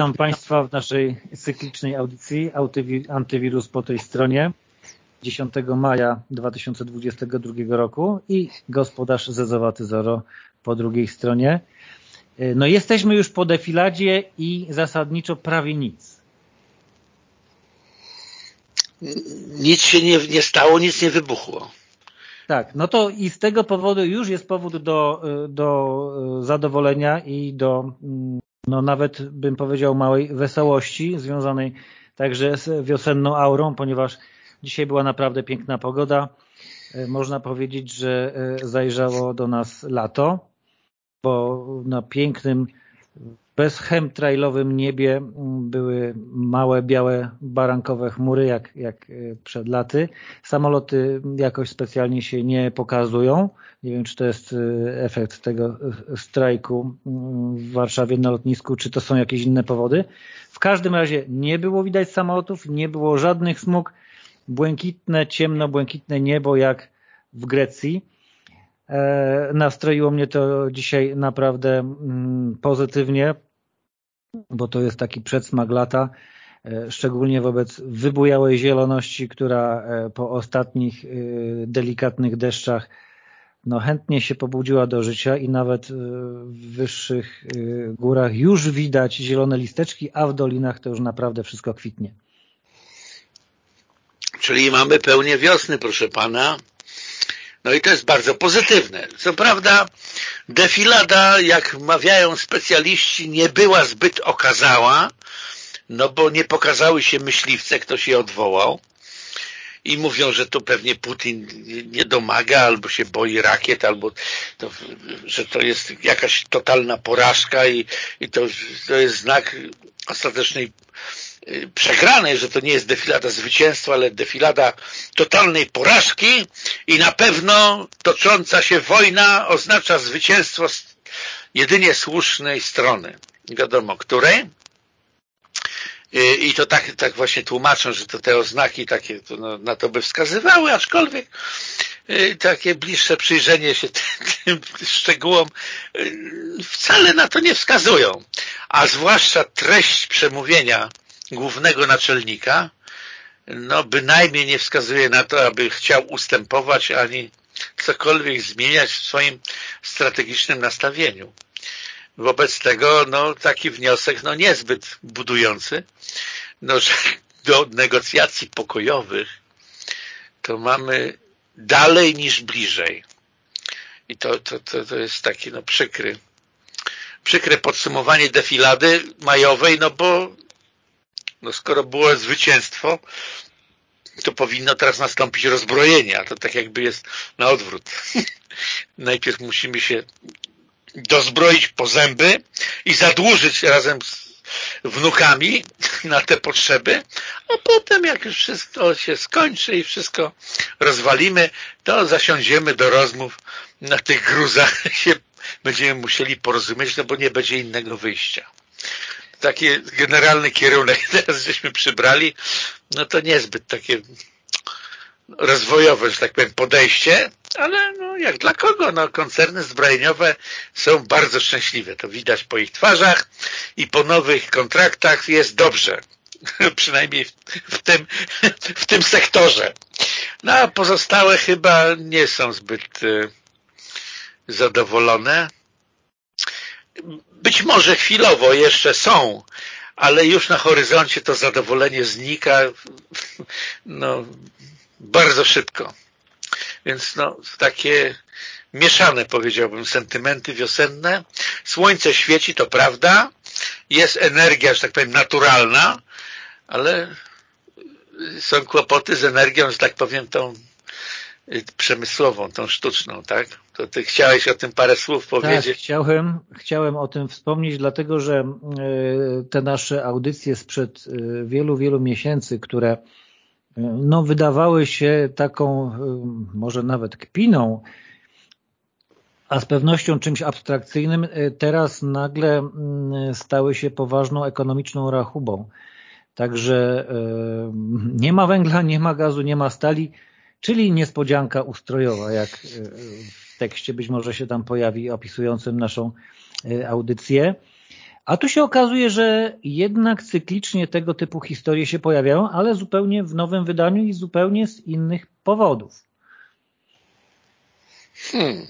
Witam Państwa w naszej cyklicznej audycji Antywirus po tej stronie 10 maja 2022 roku i gospodarz Zezowaty Zoro po drugiej stronie. No jesteśmy już po defiladzie i zasadniczo prawie nic. Nic się nie, nie stało, nic nie wybuchło. Tak, no to i z tego powodu już jest powód do, do zadowolenia i do no nawet bym powiedział małej wesołości związanej także z wiosenną aurą, ponieważ dzisiaj była naprawdę piękna pogoda. Można powiedzieć, że zajrzało do nas lato, bo na pięknym bez chemtrailowym niebie mm, były małe, białe, barankowe chmury, jak, jak e, przed laty. Samoloty jakoś specjalnie się nie pokazują. Nie wiem, czy to jest e, efekt tego e, strajku mm, w Warszawie na lotnisku, czy to są jakieś inne powody. W każdym razie nie było widać samolotów, nie było żadnych smug. Błękitne, ciemno-błękitne niebo jak w Grecji. Nastroiło mnie to dzisiaj naprawdę mm, pozytywnie bo to jest taki przedsmak lata, e, szczególnie wobec wybujałej zieloności, która e, po ostatnich e, delikatnych deszczach no chętnie się pobudziła do życia i nawet w wyższych górach już widać zielone listeczki, a w dolinach to już naprawdę wszystko kwitnie. Czyli mamy pełnię wiosny, proszę pana. No i to jest bardzo pozytywne. Co prawda defilada, jak mawiają specjaliści, nie była zbyt okazała, no bo nie pokazały się myśliwce, kto się odwołał i mówią, że to pewnie Putin nie domaga, albo się boi rakiet, albo to, że to jest jakaś totalna porażka i, i to, to jest znak ostatecznej przegranej, że to nie jest defilada zwycięstwa, ale defilada totalnej porażki i na pewno tocząca się wojna oznacza zwycięstwo jedynie słusznej strony. Wiadomo, której. Y, I to tak, tak właśnie tłumaczą, że to te oznaki takie to no, na to by wskazywały, aczkolwiek y, takie bliższe przyjrzenie się tym, tym szczegółom wcale na to nie wskazują. A zwłaszcza treść przemówienia głównego naczelnika, no bynajmniej nie wskazuje na to, aby chciał ustępować ani cokolwiek zmieniać w swoim strategicznym nastawieniu. Wobec tego no, taki wniosek no, niezbyt budujący, no, że do negocjacji pokojowych to mamy dalej niż bliżej. I to, to, to, to jest taki no, przykry, przykre podsumowanie defilady majowej, no bo no skoro było zwycięstwo, to powinno teraz nastąpić rozbrojenie, a to tak jakby jest na odwrót. Najpierw musimy się dozbroić po zęby i zadłużyć razem z wnukami na te potrzeby, a potem jak już wszystko się skończy i wszystko rozwalimy, to zasiądziemy do rozmów na tych gruzach się będziemy musieli porozumieć, no bo nie będzie innego wyjścia taki generalny kierunek teraz żeśmy przybrali, no to niezbyt takie rozwojowe, że tak powiem, podejście, ale no jak dla kogo? No koncerny zbrojeniowe są bardzo szczęśliwe. To widać po ich twarzach i po nowych kontraktach jest dobrze. Przynajmniej w, tym, w tym sektorze. No a pozostałe chyba nie są zbyt y, zadowolone być może chwilowo jeszcze są, ale już na horyzoncie to zadowolenie znika no, bardzo szybko. Więc no, takie mieszane, powiedziałbym, sentymenty wiosenne. Słońce świeci, to prawda. Jest energia, że tak powiem, naturalna, ale są kłopoty z energią, że tak powiem, tą przemysłową, tą sztuczną, tak? To ty chciałeś o tym parę słów tak, powiedzieć? Tak, chciałem, chciałem o tym wspomnieć, dlatego że e, te nasze audycje sprzed e, wielu, wielu miesięcy, które e, no, wydawały się taką może nawet kpiną, a z pewnością czymś abstrakcyjnym, teraz nagle stały się poważną ekonomiczną rachubą. Także nie ma węgla, nie ma gazu, nie ma stali, czyli niespodzianka ustrojowa, jak tekście być może się tam pojawi opisującym naszą e, audycję. A tu się okazuje, że jednak cyklicznie tego typu historie się pojawiają, ale zupełnie w nowym wydaniu i zupełnie z innych powodów. Hmm.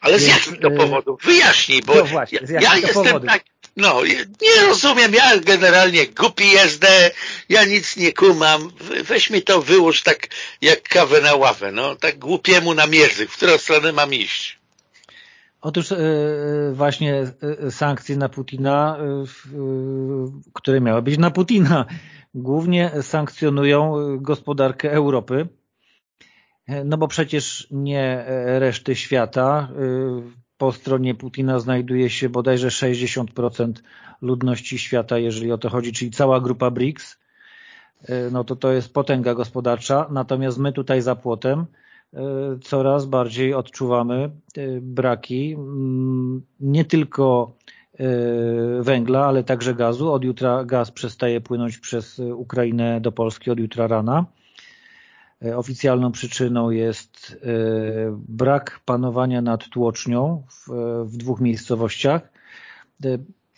Ale z jakich to y, powodów? Wyjaśnij, bo no właśnie, ja, ja jestem powodów? tak, no, nie rozumiem, ja generalnie głupi jezdę, ja nic nie kumam, weź mi to wyłóż tak jak kawę na ławę, no, tak głupiemu na mierzy, w którą stronę mam iść. Otóż e, właśnie e, sankcje na Putina, e, które miały być na Putina, głównie sankcjonują gospodarkę Europy, no bo przecież nie reszty świata. Po stronie Putina znajduje się bodajże 60% ludności świata, jeżeli o to chodzi, czyli cała grupa BRICS. No to to jest potęga gospodarcza, natomiast my tutaj za płotem E, coraz bardziej odczuwamy e, braki mm, nie tylko e, węgla, ale także gazu. Od jutra gaz przestaje płynąć przez Ukrainę do Polski, od jutra rana. Oficjalną przyczyną jest brak panowania nad tłocznią w, w dwóch miejscowościach.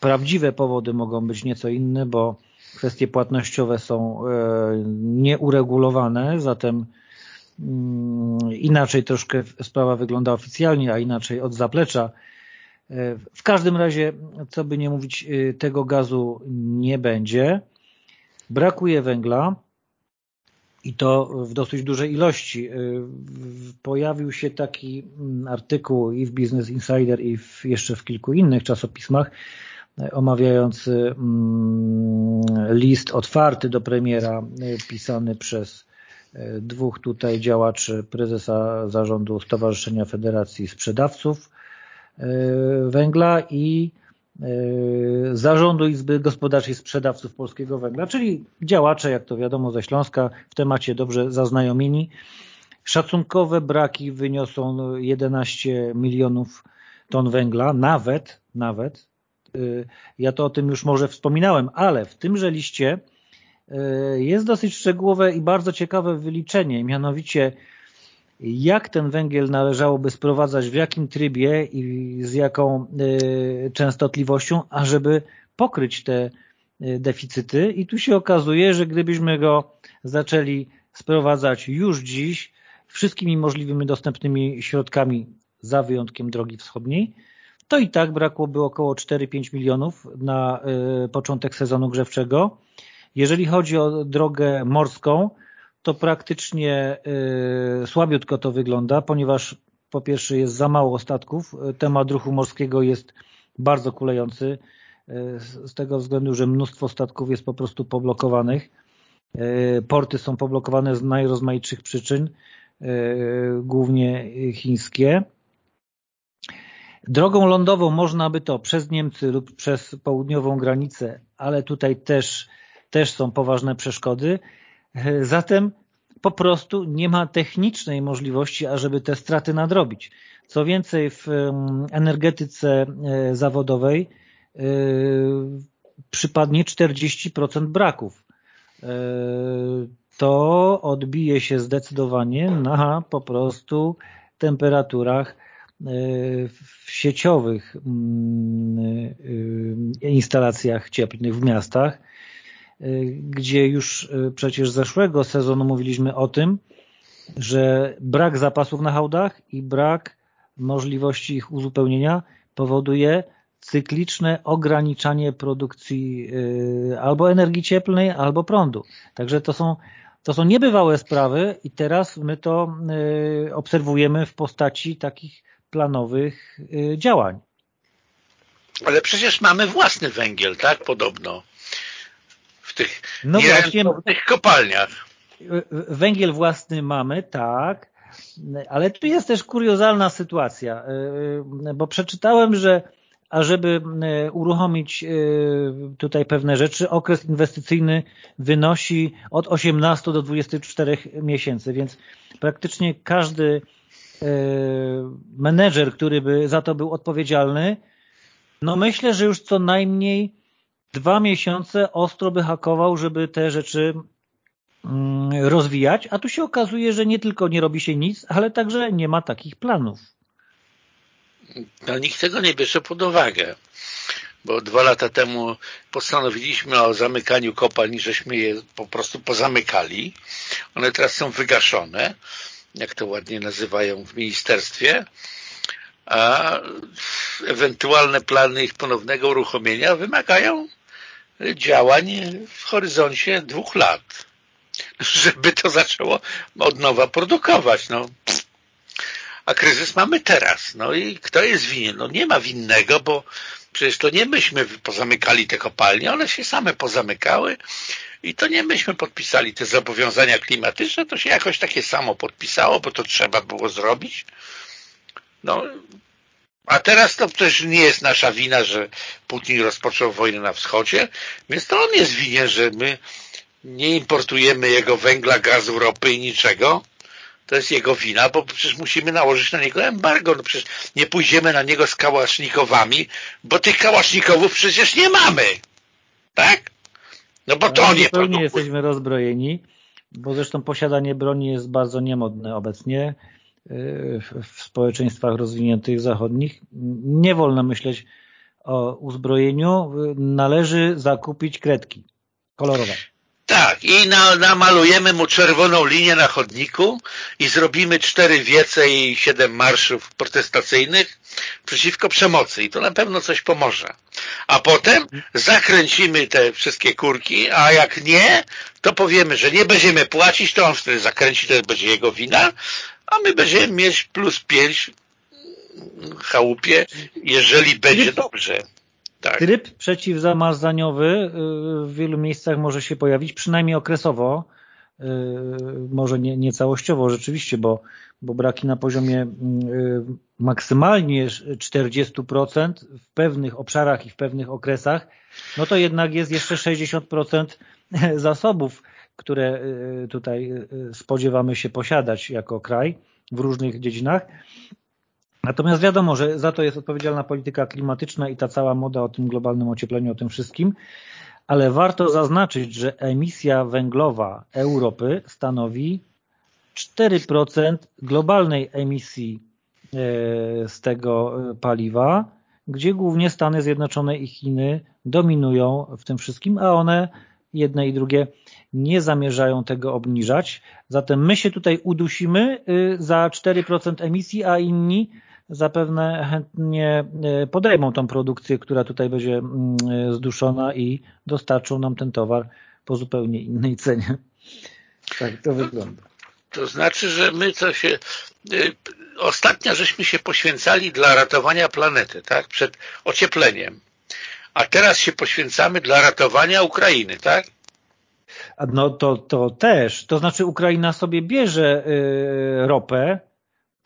Prawdziwe powody mogą być nieco inne, bo kwestie płatnościowe są nieuregulowane, zatem Mm, inaczej troszkę sprawa wygląda oficjalnie, a inaczej od zaplecza. E, w każdym razie, co by nie mówić, e, tego gazu nie będzie. Brakuje węgla i to w dosyć dużej ilości. E, pojawił się taki mm, artykuł i w Business Insider i w, jeszcze w kilku innych czasopismach omawiający mm, list otwarty do premiera pisany przez dwóch tutaj działaczy prezesa zarządu Stowarzyszenia Federacji Sprzedawców Węgla i Zarządu Izby Gospodarczej Sprzedawców Polskiego Węgla, czyli działacze, jak to wiadomo ze Śląska, w temacie dobrze zaznajomieni. Szacunkowe braki wyniosą 11 milionów ton węgla, nawet, nawet, ja to o tym już może wspominałem, ale w tymże liście E, jest dosyć szczegółowe i bardzo ciekawe wyliczenie, mianowicie jak ten węgiel należałoby sprowadzać, w jakim trybie i z jaką e, częstotliwością, ażeby pokryć te e, deficyty? I tu się okazuje, że gdybyśmy go zaczęli sprowadzać już dziś wszystkimi możliwymi dostępnymi środkami za wyjątkiem drogi wschodniej, to i tak brakłoby około 4-5 milionów na początek sezonu grzewczego. Jeżeli chodzi o drogę morską, to praktycznie y, słabiutko to wygląda, ponieważ po pierwsze jest za mało statków, temat ruchu morskiego jest bardzo kulejący, y, z tego względu, że mnóstwo statków jest po prostu poblokowanych. Y, porty są poblokowane z najrozmaitszych przyczyn, głównie chińskie. Drogą lądową można by to przez Niemcy lub przez południową granicę, ale tutaj też też są poważne przeszkody. Zatem po prostu nie ma technicznej możliwości, ażeby te straty nadrobić. Co więcej, w energetyce e, zawodowej e, przypadnie 40% braków. E, to odbije się zdecydowanie na po prostu temperaturach w sieciowych instalacjach cieplnych w miastach, gdzie już y, przecież zeszłego sezonu mówiliśmy o tym, że brak zapasów na hałdach i brak możliwości ich uzupełnienia powoduje cykliczne ograniczanie produkcji y, albo energii cieplnej, albo prądu. Także to są, to są niebywałe sprawy i teraz my to y, obserwujemy w postaci takich planowych działań. Ale przecież mamy własny węgiel, tak? Podobno tych no kopalniach. Węgiel własny mamy, tak, ale tu jest też kuriozalna sytuacja, y, bo przeczytałem, że ażeby y, uruchomić y, tutaj pewne rzeczy, okres inwestycyjny wynosi od 18 do 24 miesięcy, więc praktycznie każdy menedżer, który by za to był odpowiedzialny, no myślę, że już co najmniej dwa miesiące ostro by hakował, żeby te rzeczy mm, rozwijać, a tu się okazuje, że nie tylko nie robi się nic, ale także nie ma takich planów. no nikt tego nie bierze pod uwagę bo dwa lata temu postanowiliśmy o zamykaniu kopalni, żeśmy je po prostu pozamykali. One teraz są wygaszone, jak to ładnie nazywają w ministerstwie, a ewentualne plany ich ponownego uruchomienia wymagają działań w horyzoncie dwóch lat, żeby to zaczęło od nowa produkować. No. A kryzys mamy teraz. No i kto jest winien? No nie ma winnego, bo Przecież to nie myśmy pozamykali te kopalnie, one się same pozamykały i to nie myśmy podpisali te zobowiązania klimatyczne, to się jakoś takie samo podpisało, bo to trzeba było zrobić. No, a teraz to też nie jest nasza wina, że Putin rozpoczął wojnę na wschodzie, więc to on jest winien, że my nie importujemy jego węgla, gazu, ropy i niczego, to jest jego wina, bo przecież musimy nałożyć na niego embargo. No przecież nie pójdziemy na niego z kałasznikowami, bo tych kałasznikowów przecież nie mamy. Tak? No bo to nie produkuje. nie jesteśmy rozbrojeni, bo zresztą posiadanie broni jest bardzo niemodne obecnie w społeczeństwach rozwiniętych zachodnich. Nie wolno myśleć o uzbrojeniu. Należy zakupić kredki kolorowe. Tak, i na, namalujemy mu czerwoną linię na chodniku i zrobimy cztery wiece i siedem marszów protestacyjnych przeciwko przemocy i to na pewno coś pomoże. A potem zakręcimy te wszystkie kurki, a jak nie, to powiemy, że nie będziemy płacić, to on wtedy zakręci, to będzie jego wina, a my będziemy mieć plus pięć chałupie, jeżeli będzie dobrze. Tak. Tryb przeciwzamazaniowy y, w wielu miejscach może się pojawić, przynajmniej okresowo, y, może nie, nie całościowo rzeczywiście, bo, bo braki na poziomie y, maksymalnie 40% w pewnych obszarach i w pewnych okresach, no to jednak jest jeszcze 60% zasobów, które tutaj spodziewamy się posiadać jako kraj w różnych dziedzinach. Natomiast wiadomo, że za to jest odpowiedzialna polityka klimatyczna i ta cała moda o tym globalnym ociepleniu, o tym wszystkim, ale warto zaznaczyć, że emisja węglowa Europy stanowi 4% globalnej emisji e, z tego e, paliwa, gdzie głównie Stany Zjednoczone i Chiny dominują w tym wszystkim, a one jedne i drugie nie zamierzają tego obniżać. Zatem my się tutaj udusimy y, za 4% emisji, a inni zapewne chętnie e, podejmą tą produkcję, która tutaj będzie mm, e, zduszona i dostarczą nam ten towar po zupełnie innej cenie. Tak to wygląda. To znaczy, że my co się... Ostatnio żeśmy się poświęcali dla ratowania planety, tak? Przed ociepleniem. A teraz się poświęcamy dla ratowania Ukrainy, tak? No to, to też. To znaczy Ukraina sobie bierze ropę,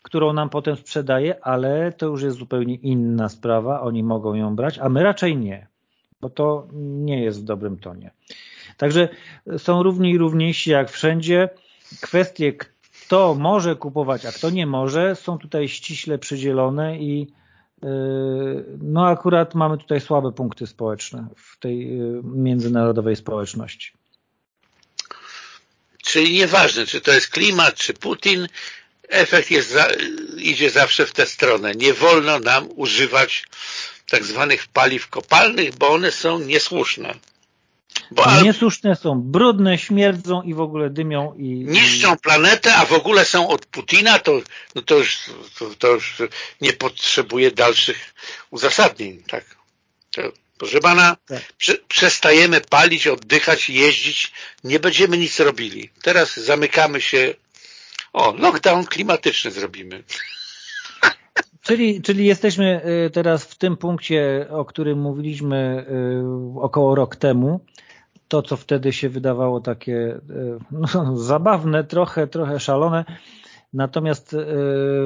którą nam potem sprzedaje, ale to już jest zupełnie inna sprawa, oni mogą ją brać, a my raczej nie, bo to nie jest w dobrym tonie. Także są równi i równiejsi jak wszędzie. Kwestie, kto może kupować, a kto nie może, są tutaj ściśle przydzielone i yy, no akurat mamy tutaj słabe punkty społeczne w tej yy, międzynarodowej społeczności. Czyli nieważne, czy to jest klimat, czy Putin, efekt jest za, idzie zawsze w tę stronę. Nie wolno nam używać tak zwanych paliw kopalnych, bo one są niesłuszne. Bo niesłuszne są, brudne, śmierdzą i w ogóle dymią. i Niszczą planetę, a w ogóle są od Putina, to, no to, już, to, to już nie potrzebuje dalszych uzasadnień. Tak. To, proszę pana, tak. prze, przestajemy palić, oddychać, jeździć, nie będziemy nic robili. Teraz zamykamy się o, lockdown klimatyczny zrobimy. Czyli, czyli jesteśmy y, teraz w tym punkcie, o którym mówiliśmy y, około rok temu. To, co wtedy się wydawało takie y, no, zabawne, trochę, trochę szalone. Natomiast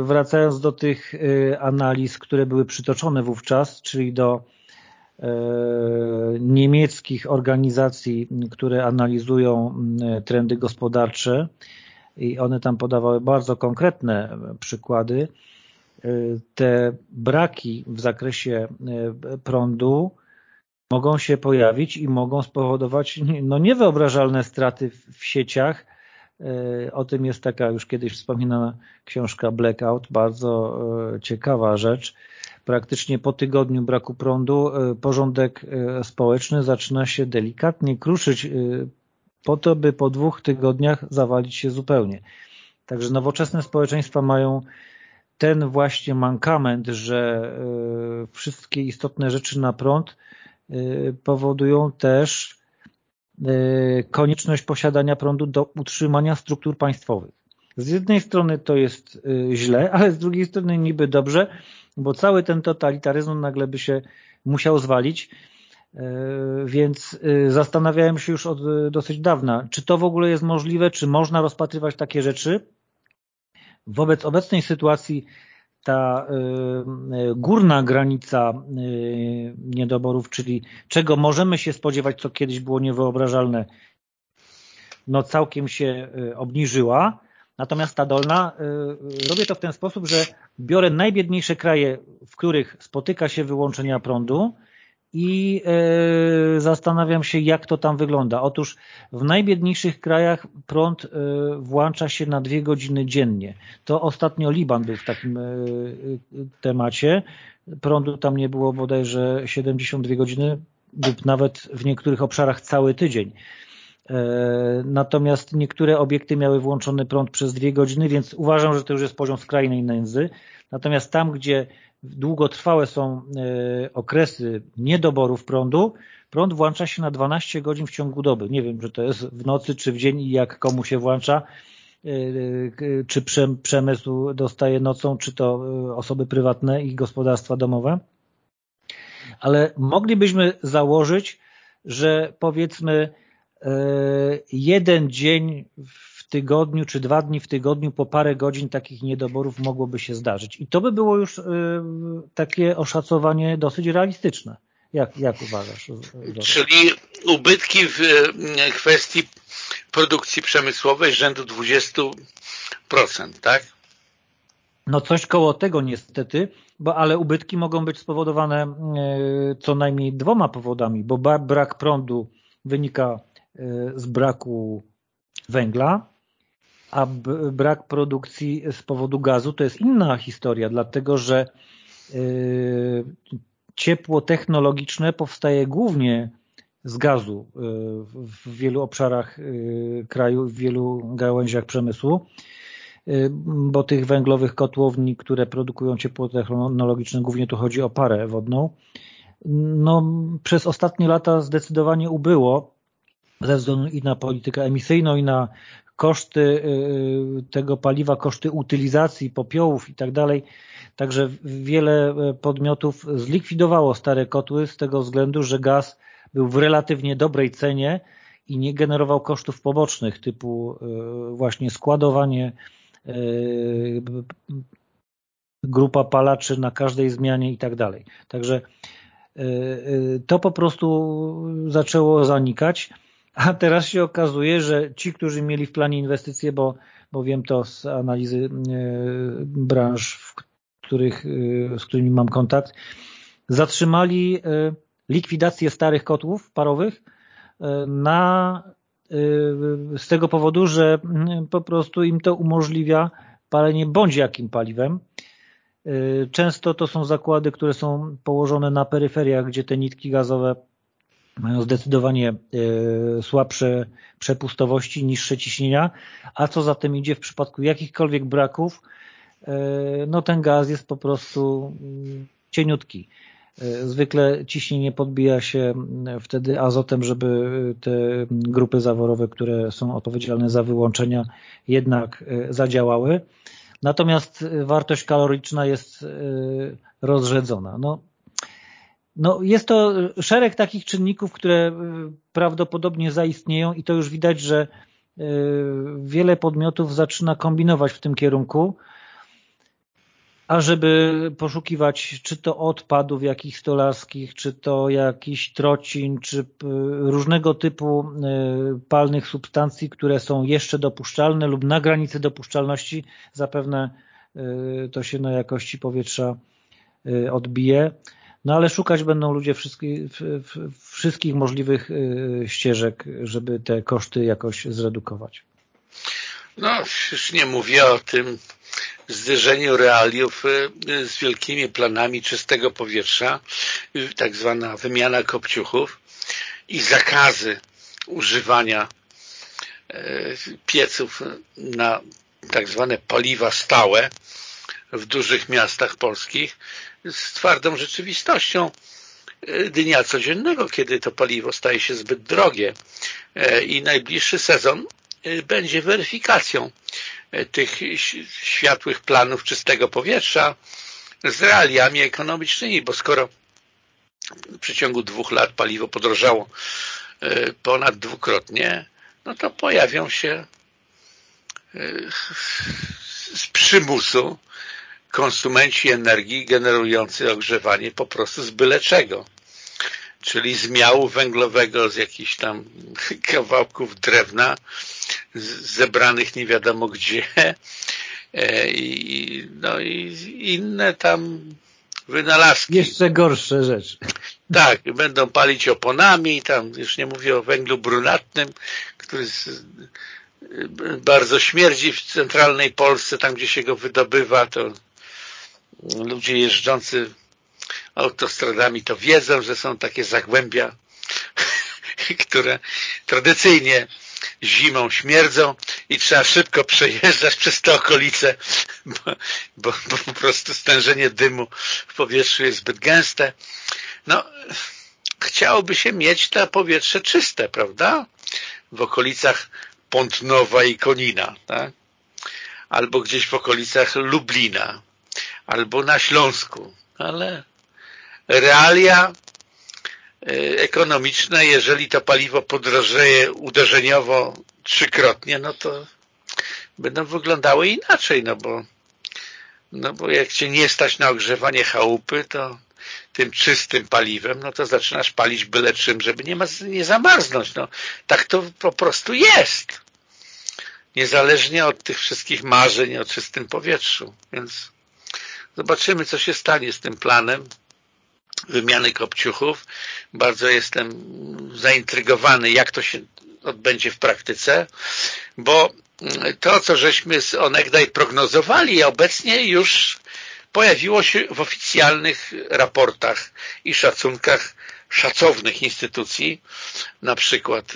wracając do tych analiz, które były przytoczone wówczas, czyli do niemieckich organizacji, które analizują trendy gospodarcze, i one tam podawały bardzo konkretne przykłady. Te braki w zakresie e, prądu mogą się pojawić i mogą spowodować no, niewyobrażalne straty w sieciach O tym jest taka już kiedyś wspominana książka Blackout, bardzo ciekawa rzecz. Praktycznie po tygodniu braku prądu porządek społeczny zaczyna się delikatnie kruszyć po to, by po dwóch tygodniach zawalić się zupełnie. Także nowoczesne społeczeństwa mają ten właśnie mankament, że wszystkie istotne rzeczy na prąd powodują też E, konieczność posiadania prądu do utrzymania struktur państwowych. Z jednej strony to jest e, źle, ale z drugiej strony niby dobrze, bo cały ten totalitaryzm nagle by się musiał zwalić, więc zastanawiałem się już od dosyć dawna, czy to w ogóle jest możliwe, czy można rozpatrywać takie rzeczy. Wobec obecnej sytuacji ta y, y, górna granica y, niedoborów, czyli czego możemy się spodziewać, co kiedyś było niewyobrażalne, no całkiem się obniżyła. Natomiast ta dolna, robię to w ten sposób, że biorę najbiedniejsze kraje, w których spotyka się wyłączenia prądu i e, zastanawiam się, jak to tam wygląda. Otóż w najbiedniejszych krajach prąd e, włącza się na dwie godziny dziennie. To ostatnio Liban był w takim e, temacie. Prądu tam nie było bodajże 72 godziny lub nawet w niektórych obszarach cały tydzień. Natomiast niektóre obiekty miały włączony prąd przez dwie godziny, więc uważam, że to już jest poziom skrajnej nędzy. Natomiast tam, gdzie długotrwałe są e, okresy niedoborów prądu, prąd włącza się na 12 godzin w ciągu doby. Nie wiem, że to jest w nocy czy w dzień i jak komu się włącza, e, czy przemysł dostaje nocą, czy to e, osoby prywatne i gospodarstwa domowe. Ale moglibyśmy założyć, że powiedzmy jeden dzień tygodniu czy dwa dni w tygodniu po parę godzin takich niedoborów mogłoby się zdarzyć. I to by było już y, takie oszacowanie dosyć realistyczne. Jak, jak uważasz? Czyli ubytki w y, kwestii produkcji przemysłowej rzędu 20%, tak? No coś koło tego niestety, bo ale ubytki mogą być spowodowane y, co najmniej dwoma powodami, bo brak prądu wynika z braku węgla, a brak produkcji z powodu gazu to jest inna historia, dlatego że y, ciepło technologiczne powstaje głównie z gazu y, w wielu obszarach y, kraju, w wielu gałęziach przemysłu, bo tych węglowych kotłowni, które produkują ciepło technologiczne, głównie tu chodzi o parę wodną, no, przez ostatnie lata zdecydowanie ubyło ze względu i na politykę emisyjną, i na koszty y, y, tego paliwa, koszty utylizacji popiołów i tak dalej. Także wiele y, podmiotów zlikwidowało stare kotły z tego względu, że gaz był w relatywnie dobrej cenie i nie generował kosztów pobocznych typu właśnie składowanie, grupa palaczy na każdej zmianie i tak dalej. Także to po prostu zaczęło zanikać. A teraz się okazuje, że ci, którzy mieli w planie inwestycje, bo, bo wiem to z analizy e, branż, w których, e, z którymi mam kontakt, zatrzymali e, likwidację starych kotłów parowych na, z tego powodu, że po prostu im to umożliwia palenie bądź jakim paliwem. Często to są zakłady, które są położone na peryferiach, gdzie te nitki gazowe mają zdecydowanie e, słabsze przepustowości, niższe ciśnienia, a co za tym idzie w przypadku jakichkolwiek braków, e, no ten gaz jest po prostu mm, cieniutki. E, zwykle ciśnienie podbija się mm, wtedy azotem, żeby te grupy zaworowe, które są odpowiedzialne za wyłączenia, jednak zadziałały. Natomiast wartość kaloryczna jest rozrzedzona. No, no, jest to szereg takich czynników, które y, prawdopodobnie zaistnieją i to już widać, że y, wiele podmiotów zaczyna kombinować w tym kierunku, ażeby poszukiwać czy to odpadów jakichś stolarskich, czy to jakiś trocin, czy y, różnego typu palnych substancji, które są jeszcze dopuszczalne lub na granicy dopuszczalności. Zapewne to się na jakości powietrza odbije. No ale szukać będą ludzie wszystkich, wszystkich możliwych y, ścieżek, żeby te koszty jakoś zredukować. No, już nie mówię o tym zderzeniu realiów y, z wielkimi planami czystego powietrza, y, tak zwana wymiana kopciuchów i zakazy używania pieców na tak zwane paliwa stałe w dużych miastach polskich z twardą rzeczywistością dnia codziennego, kiedy to paliwo staje się zbyt drogie i najbliższy sezon będzie weryfikacją tych światłych planów czystego powietrza z realiami ekonomicznymi, bo skoro w przeciągu dwóch lat paliwo podrożało e, ponad dwukrotnie, no to pojawią się e, z przymusu konsumenci energii generujący ogrzewanie po prostu z byle czego. Czyli z miału węglowego, z jakichś tam kawałków drewna, zebranych nie wiadomo gdzie e, i, no i inne tam wynalazki. Jeszcze gorsze rzeczy. Tak, będą palić oponami, tam już nie mówię o węglu brunatnym, który bardzo śmierdzi w centralnej Polsce, tam gdzie się go wydobywa, to ludzie jeżdżący autostradami to wiedzą, że są takie zagłębia, które tradycyjnie zimą śmierdzą i trzeba szybko przejeżdżać przez te okolice, bo, bo, bo po prostu stężenie dymu w powietrzu jest zbyt gęste. No, chciałoby się mieć to powietrze czyste, prawda? W okolicach Pątnowa i Konina, tak? Albo gdzieś w okolicach Lublina, albo na Śląsku, ale realia Y, ekonomiczne, jeżeli to paliwo podrożeje uderzeniowo trzykrotnie, no to będą wyglądały inaczej, no bo no bo jak cię nie stać na ogrzewanie chałupy, to tym czystym paliwem, no to zaczynasz palić byle czym, żeby nie, ma, nie zamarznąć. No, tak to po prostu jest. Niezależnie od tych wszystkich marzeń o czystym powietrzu. Więc zobaczymy, co się stanie z tym planem wymiany kopciuchów. Bardzo jestem zaintrygowany, jak to się odbędzie w praktyce, bo to, co żeśmy onegdaj prognozowali, obecnie już pojawiło się w oficjalnych raportach i szacunkach szacownych instytucji, na przykład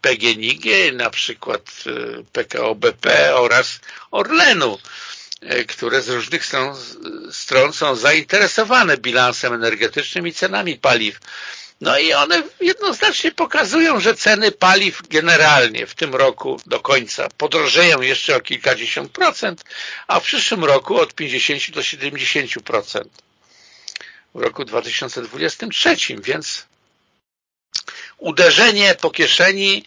PGNiG, na przykład PKO BP oraz Orlenu. E, które z różnych stron, stron są zainteresowane bilansem energetycznym i cenami paliw. No i one jednoznacznie pokazują, że ceny paliw generalnie w tym roku do końca podrożeją jeszcze o kilkadziesiąt procent, a w przyszłym roku od 50 do 70 procent. W roku 2023, więc uderzenie po kieszeni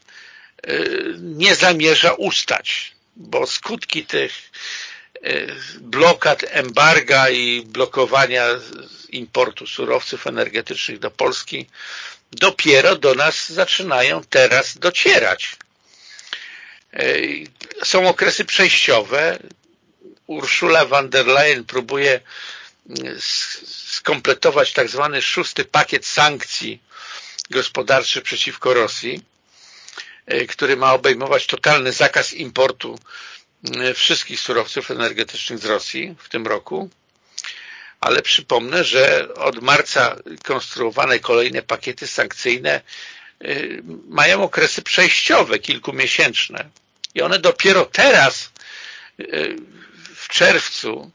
y, nie zamierza ustać, bo skutki tych blokad, embarga i blokowania importu surowców energetycznych do Polski dopiero do nas zaczynają teraz docierać. E, są okresy przejściowe. Ursula von der Leyen próbuje mm, skompletować tak zwany szósty pakiet sankcji gospodarczych przeciwko Rosji, e, który ma obejmować totalny zakaz importu E, wszystkich surowców energetycznych z Rosji w tym roku, ale przypomnę, że od marca konstruowane kolejne pakiety sankcyjne e, mają okresy przejściowe, kilkumiesięczne i one dopiero teraz e, w czerwcu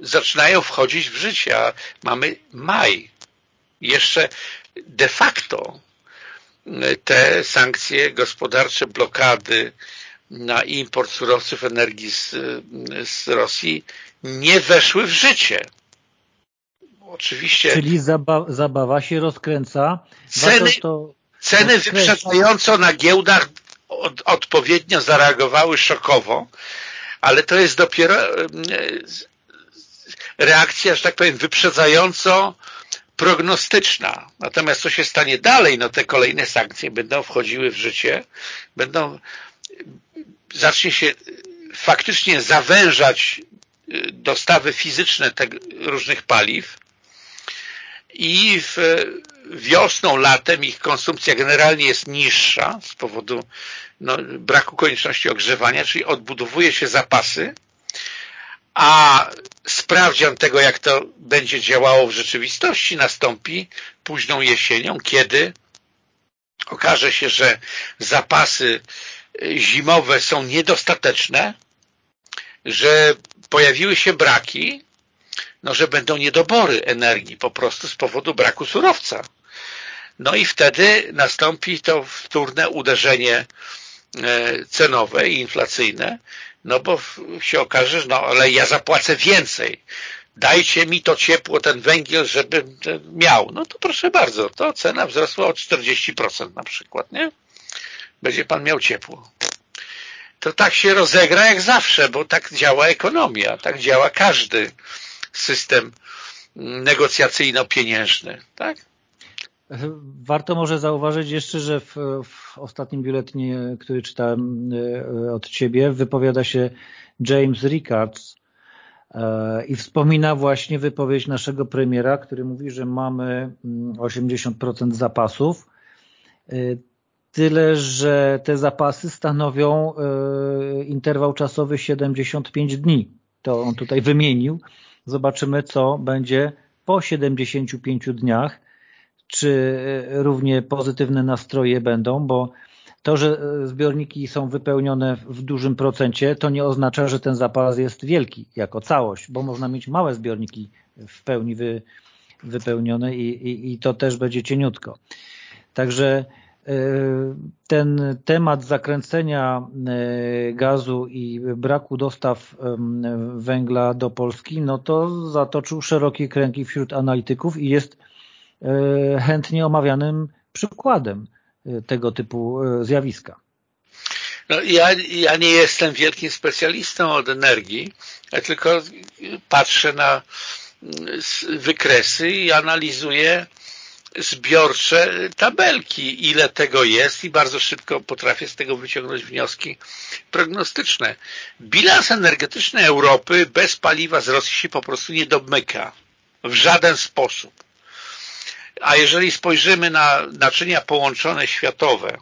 zaczynają wchodzić w życie, a mamy maj. Jeszcze de facto te sankcje gospodarcze, blokady, na import surowców energii z, z Rosji nie weszły w życie. Oczywiście. Czyli zaba zabawa się rozkręca. Ceny, to ceny wyprzedzająco na giełdach od, odpowiednio zareagowały szokowo, ale to jest dopiero e, reakcja, że tak powiem, wyprzedzająco prognostyczna. Natomiast co się stanie dalej, no te kolejne sankcje będą wchodziły w życie, będą zacznie się faktycznie zawężać y, dostawy fizyczne różnych paliw i w, wiosną, latem ich konsumpcja generalnie jest niższa z powodu no, braku konieczności ogrzewania, czyli odbudowuje się zapasy, a sprawdzian tego, jak to będzie działało w rzeczywistości nastąpi późną jesienią, kiedy okaże się, że zapasy zimowe są niedostateczne, że pojawiły się braki, no, że będą niedobory energii po prostu z powodu braku surowca. No i wtedy nastąpi to wtórne uderzenie e, cenowe i inflacyjne, no bo się okaże, że no ale ja zapłacę więcej. Dajcie mi to ciepło, ten węgiel, żebym miał. No to proszę bardzo, to cena wzrosła o 40% na przykład, nie? Będzie pan miał ciepło. To tak się rozegra jak zawsze, bo tak działa ekonomia, tak działa każdy system negocjacyjno-pieniężny, tak? Warto może zauważyć jeszcze, że w, w, ostatnim biuletynie, który czytałem e, od Ciebie, wypowiada się James Rickards e, i wspomina właśnie wypowiedź naszego premiera, który mówi, że mamy 80% mm, zapasów, e, tyle, że te zapasy stanowią interwał czasowy 75 dni. To on tutaj wymienił. Zobaczymy, co będzie po 75 dniach czy e, równie pozytywne nastroje będą, bo to, że e, zbiorniki są wypełnione w dużym procencie, to nie oznacza, że ten zapas jest wielki jako całość, bo można mieć małe zbiorniki w pełni wy, wypełnione i, i, i to też będzie cieniutko. Także e, ten temat zakręcenia gazu i braku dostaw węgla do Polski, no to zatoczył szerokie kręgi wśród analityków i jest chętnie omawianym przykładem tego typu zjawiska. No, ja, ja nie jestem wielkim specjalistą od energii, ja tylko patrzę na mm, wykresy i analizuję zbiorcze tabelki, ile tego jest i bardzo szybko potrafię z tego wyciągnąć wnioski prognostyczne. Bilans energetyczny Europy bez paliwa z Rosji się po prostu nie domyka w żaden sposób. A jeżeli spojrzymy na naczynia połączone światowe,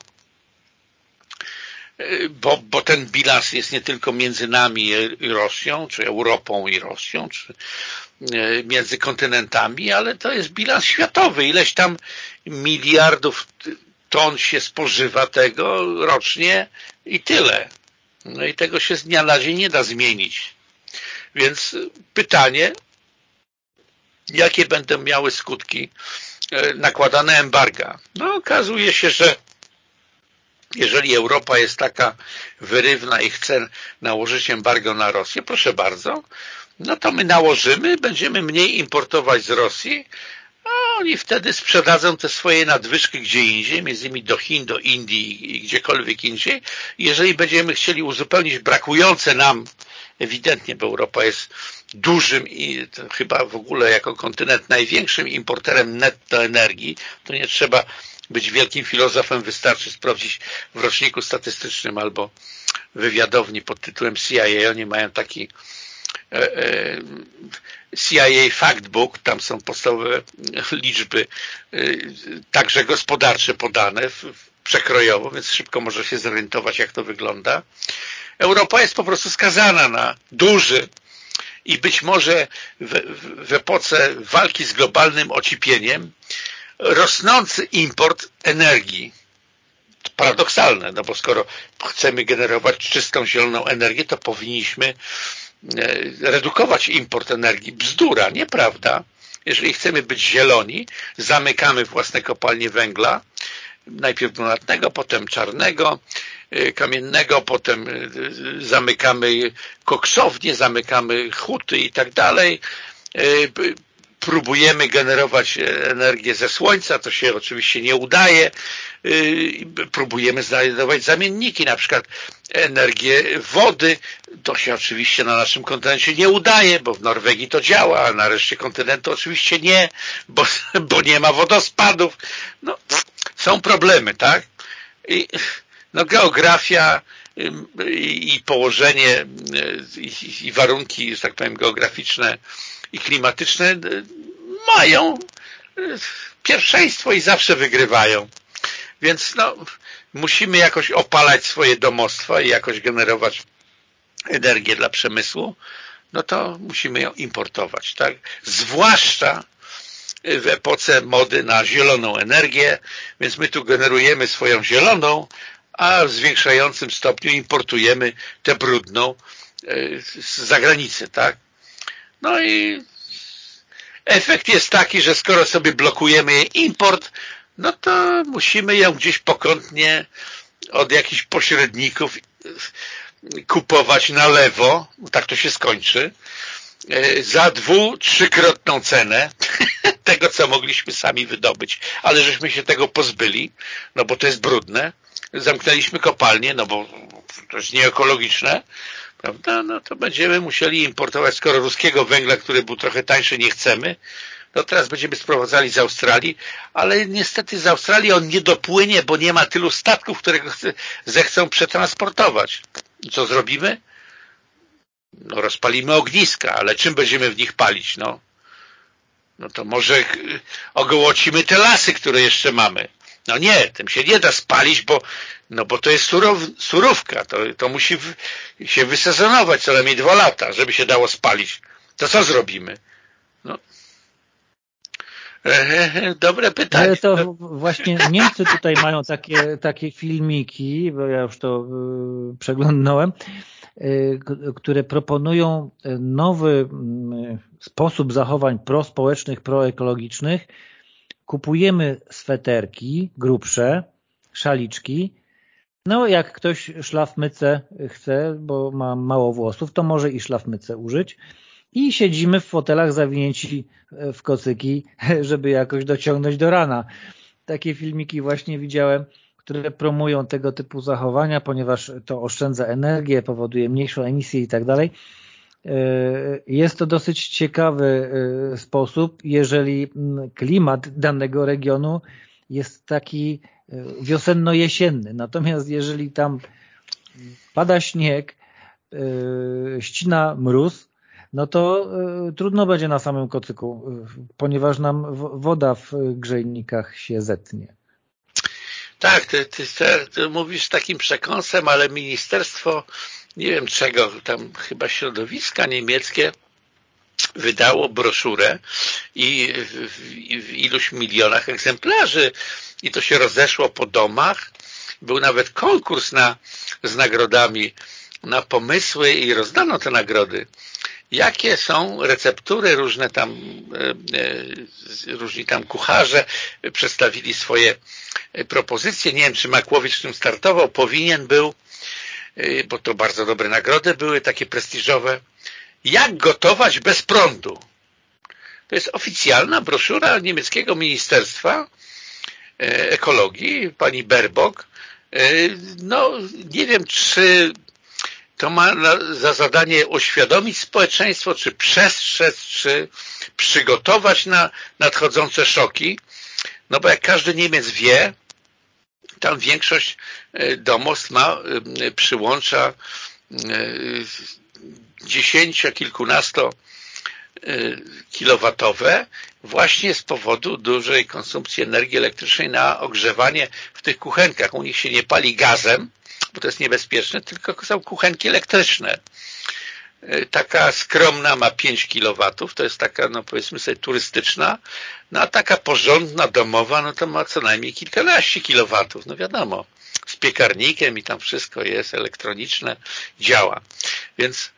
bo, bo ten bilans jest nie tylko między nami i Rosją, czy Europą i Rosją, czy e, między kontynentami, ale to jest bilans światowy. Ileś tam miliardów ton się spożywa tego rocznie i tyle. No i tego się z dnia na dzień nie da zmienić. Więc pytanie, jakie będą miały skutki E, nakładane embarga. No okazuje się, że jeżeli Europa jest taka wyrywna i chce nałożyć embargo na Rosję, proszę bardzo, no to my nałożymy, będziemy mniej importować z Rosji, a oni wtedy sprzedadzą te swoje nadwyżki gdzie indziej, między innymi do Chin, do Indii i gdziekolwiek indziej. Jeżeli będziemy chcieli uzupełnić brakujące nam, ewidentnie, bo Europa jest dużym i chyba w ogóle jako kontynent największym importerem netto energii, to nie trzeba być wielkim filozofem, wystarczy sprawdzić w roczniku statystycznym albo wywiadowni pod tytułem CIA. Oni mają taki e, e, CIA Factbook, tam są podstawowe liczby, e, także gospodarcze podane przekrojowo, więc szybko może się zorientować, jak to wygląda. Europa jest po prostu skazana na duży i być może w, w epoce walki z globalnym ocipieniem rosnący import energii. Paradoksalne, no bo skoro chcemy generować czystą, zieloną energię, to powinniśmy e, redukować import energii. Bzdura, nieprawda. Jeżeli chcemy być zieloni, zamykamy własne kopalnie węgla, najpierw brunatnego, potem czarnego, y, kamiennego, potem y, zamykamy koksownie, zamykamy huty i tak dalej. Y, próbujemy generować energię ze słońca, to się oczywiście nie udaje. Próbujemy znajdować zamienniki, na przykład energię wody. To się oczywiście na naszym kontynencie nie udaje, bo w Norwegii to działa, a na reszcie kontynentu oczywiście nie, bo, bo nie ma wodospadów. No, są problemy, tak? I, no geografia i, położenie i, i, warunki, że tak powiem, geograficzne i klimatyczne mają pierwszeństwo i zawsze wygrywają. Więc no, musimy jakoś opalać swoje domostwa i jakoś generować energię dla przemysłu, no to musimy ją importować, tak? Zwłaszcza w epoce mody na zieloną energię, więc my tu generujemy swoją zieloną, a w zwiększającym stopniu importujemy tę brudną e, z zagranicy, tak? No i efekt jest taki, że skoro sobie blokujemy jej import, no to musimy ją gdzieś pokątnie od jakichś pośredników kupować na lewo, tak to się skończy, e, za dwu, trzykrotną cenę tego, co mogliśmy sami wydobyć, ale żeśmy się tego pozbyli, no bo to jest brudne, zamknęliśmy kopalnię, no bo to jest nieekologiczne, prawda, no to będziemy musieli importować, skoro ruskiego węgla, który był trochę tańszy, nie chcemy, no teraz będziemy sprowadzali z Australii, ale niestety z Australii on nie dopłynie, bo nie ma tylu statków, które zechcą przetransportować. I co zrobimy? No rozpalimy ogniska, ale czym będziemy w nich palić? No, no to może ogołocimy te lasy, które jeszcze mamy. No nie, tym się nie da spalić, bo, no bo to jest surow, surówka, to, to musi w, się wysezonować co najmniej dwa lata, żeby się dało spalić. To co zrobimy? No. Dobre pytanie. Ale to właśnie Niemcy tutaj mają takie, takie filmiki, bo ja już to y, przeglądnąłem, y, które proponują nowy y, sposób zachowań prospołecznych, proekologicznych, kupujemy sweterki grubsze, szaliczki. No jak ktoś szlafmycę chce, bo ma mało włosów, to może i szlafmycę użyć. I siedzimy w fotelach zawinięci w kocyki, żeby jakoś dociągnąć do rana. Takie filmiki właśnie widziałem, które promują tego typu zachowania, ponieważ to oszczędza energię, powoduje mniejszą emisję i tak dalej. E, jest to dosyć ciekawy e, sposób, jeżeli mm, klimat danego regionu jest taki e, wiosenno-jesienny. Natomiast jeżeli tam pada śnieg, ścina mróz, no to trudno będzie na samym kocyku, ponieważ nam woda w grzejnikach się zetnie. Tak, ty, ty, ty mówisz takim przekąsem, ale ministerstwo nie wiem czego, tam chyba środowiska niemieckie wydało broszurę i w, iluś milionach egzemplarzy i to się rozeszło po domach. Był nawet konkurs na, z nagrodami na pomysły i rozdano te nagrody. Jakie są receptury, różne tam, e, e, różni tam kucharze przedstawili swoje propozycje. Nie wiem, czy Makłowicz tym startował, powinien był, bo to bardzo dobre nagrody były, takie prestiżowe. Jak gotować bez prądu? To jest oficjalna broszura niemieckiego Ministerstwa e, Ekologii, pani Berbok. E, no, nie wiem, czy to ma za zadanie uświadomić społeczeństwo, czy przestrzec, czy przygotować na nadchodzące szoki. No bo jak każdy Niemiec wie, tam większość e, domostw ma, e, przyłącza e, dziesięcio, kilkunasto kilowatowe właśnie z powodu dużej konsumpcji energii elektrycznej na ogrzewanie w tych kuchenkach. U nich się nie pali gazem, bo to jest niebezpieczne, tylko są kuchenki elektryczne. Taka skromna ma 5 kW, to jest taka, no powiedzmy sobie, turystyczna, no a taka porządna, domowa, no to ma co najmniej kilkanaście kilowatów, no wiadomo, z piekarnikiem i tam wszystko jest elektroniczne, działa. Więc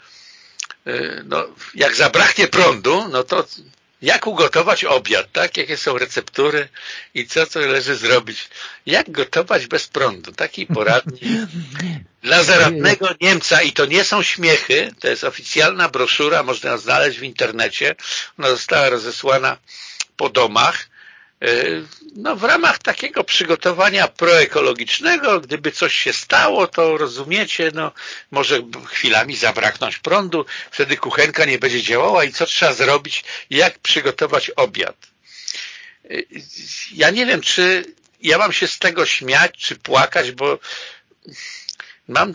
y, no, jak zabraknie prądu, no to jak ugotować obiad, tak? Jakie są receptury i co co leży zrobić. Jak gotować bez prądu? Taki poradnik dla zaradnego Niemca i to nie są śmiechy, to jest oficjalna broszura, można ją znaleźć w internecie. Ona została rozesłana po domach no w ramach takiego przygotowania proekologicznego, gdyby coś się stało, to rozumiecie, no może chwilami zabraknąć prądu, wtedy kuchenka nie będzie działała i co trzeba zrobić, jak przygotować obiad. E, ja nie wiem, czy ja mam się z tego śmiać, czy płakać, bo mam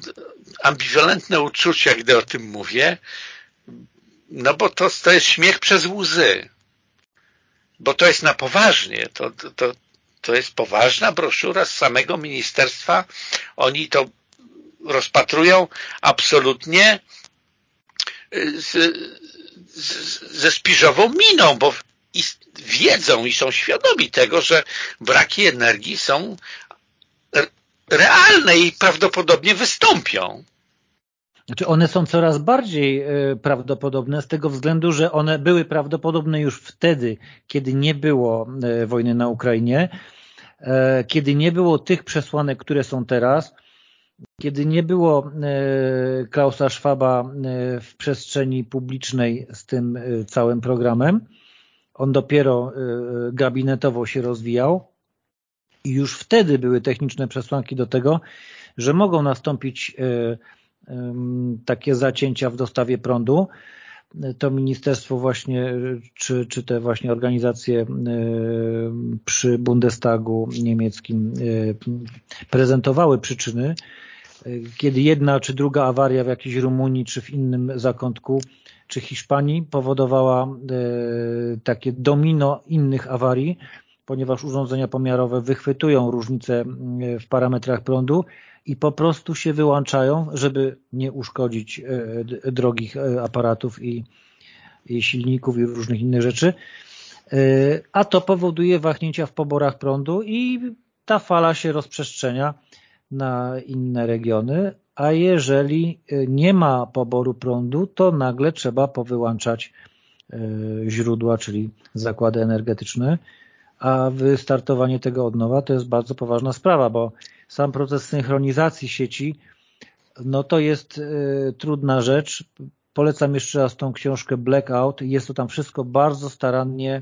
ambiwalentne uczucia, gdy o tym mówię, no bo to, to jest śmiech przez łzy. Bo to jest na poważnie, to, to, to jest poważna broszura z samego ministerstwa, oni to rozpatrują absolutnie y, z, z, ze spiżową miną, bo wiedzą i są świadomi tego, że braki energii są realne i prawdopodobnie wystąpią. Znaczy one są coraz bardziej e, prawdopodobne z tego względu, że one były prawdopodobne już wtedy, kiedy nie było e, wojny na Ukrainie, e, kiedy nie było tych przesłanek, które są teraz, kiedy nie było Klausa Schwaba w przestrzeni publicznej z tym całym programem, on dopiero gabinetowo się rozwijał. I już wtedy były techniczne przesłanki do tego, że mogą nastąpić takie zacięcia w dostawie prądu, to ministerstwo właśnie, czy, czy te właśnie organizacje przy Bundestagu niemieckim prezentowały przyczyny, kiedy jedna czy druga awaria w jakiejś Rumunii, czy w innym zakątku, czy Hiszpanii powodowała takie domino innych awarii, ponieważ urządzenia pomiarowe wychwytują różnice w parametrach prądu i po prostu się wyłączają, żeby nie uszkodzić e, drogich e, aparatów i, i silników i różnych innych rzeczy. E, a to powoduje wahnięcia w poborach prądu i ta fala się rozprzestrzenia na inne regiony, a jeżeli nie ma poboru prądu, to nagle trzeba powyłączać źródła, czyli zakłady energetyczne, a wystartowanie tego od nowa to jest bardzo poważna sprawa, bo sam proces synchronizacji sieci, no to jest y, trudna rzecz. Polecam jeszcze raz tą książkę Blackout. Jest to tam wszystko bardzo starannie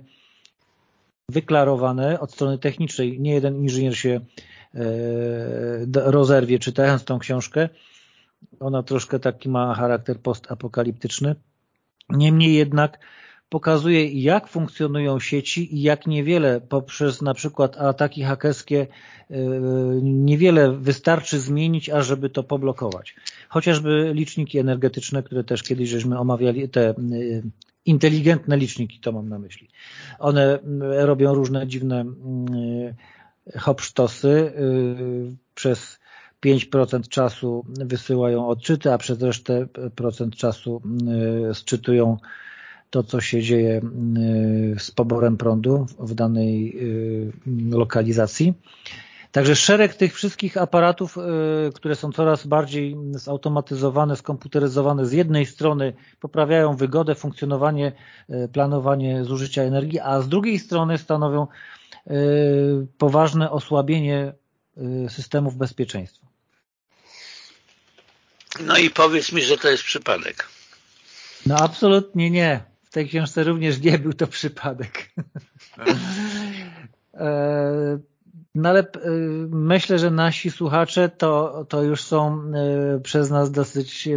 wyklarowane od strony technicznej. Nie jeden inżynier się y, rozerwie czytając tą książkę. Ona troszkę taki ma charakter postapokaliptyczny. Niemniej jednak pokazuje jak funkcjonują sieci i jak niewiele poprzez na przykład ataki hakerskie e, niewiele wystarczy zmienić, ażeby to poblokować. Chociażby liczniki energetyczne, które też kiedyś żeśmy omawiali, te e, inteligentne liczniki, to mam na myśli. One robią różne dziwne hopsztosy przez 5% czasu wysyłają odczyty, a przez resztę procent czasu sczytują to, co się dzieje y, z poborem prądu w danej y, lokalizacji. Także szereg tych wszystkich aparatów, y, które są coraz bardziej zautomatyzowane, skomputeryzowane, z jednej strony poprawiają wygodę, funkcjonowanie, planowanie zużycia energii, a z drugiej strony stanowią poważne osłabienie systemów bezpieczeństwa. No i powiedz mi, że to jest przypadek. No absolutnie nie w tej książce również nie był to przypadek. E, no ale e, myślę, że nasi słuchacze to, to już są e, przez nas dosyć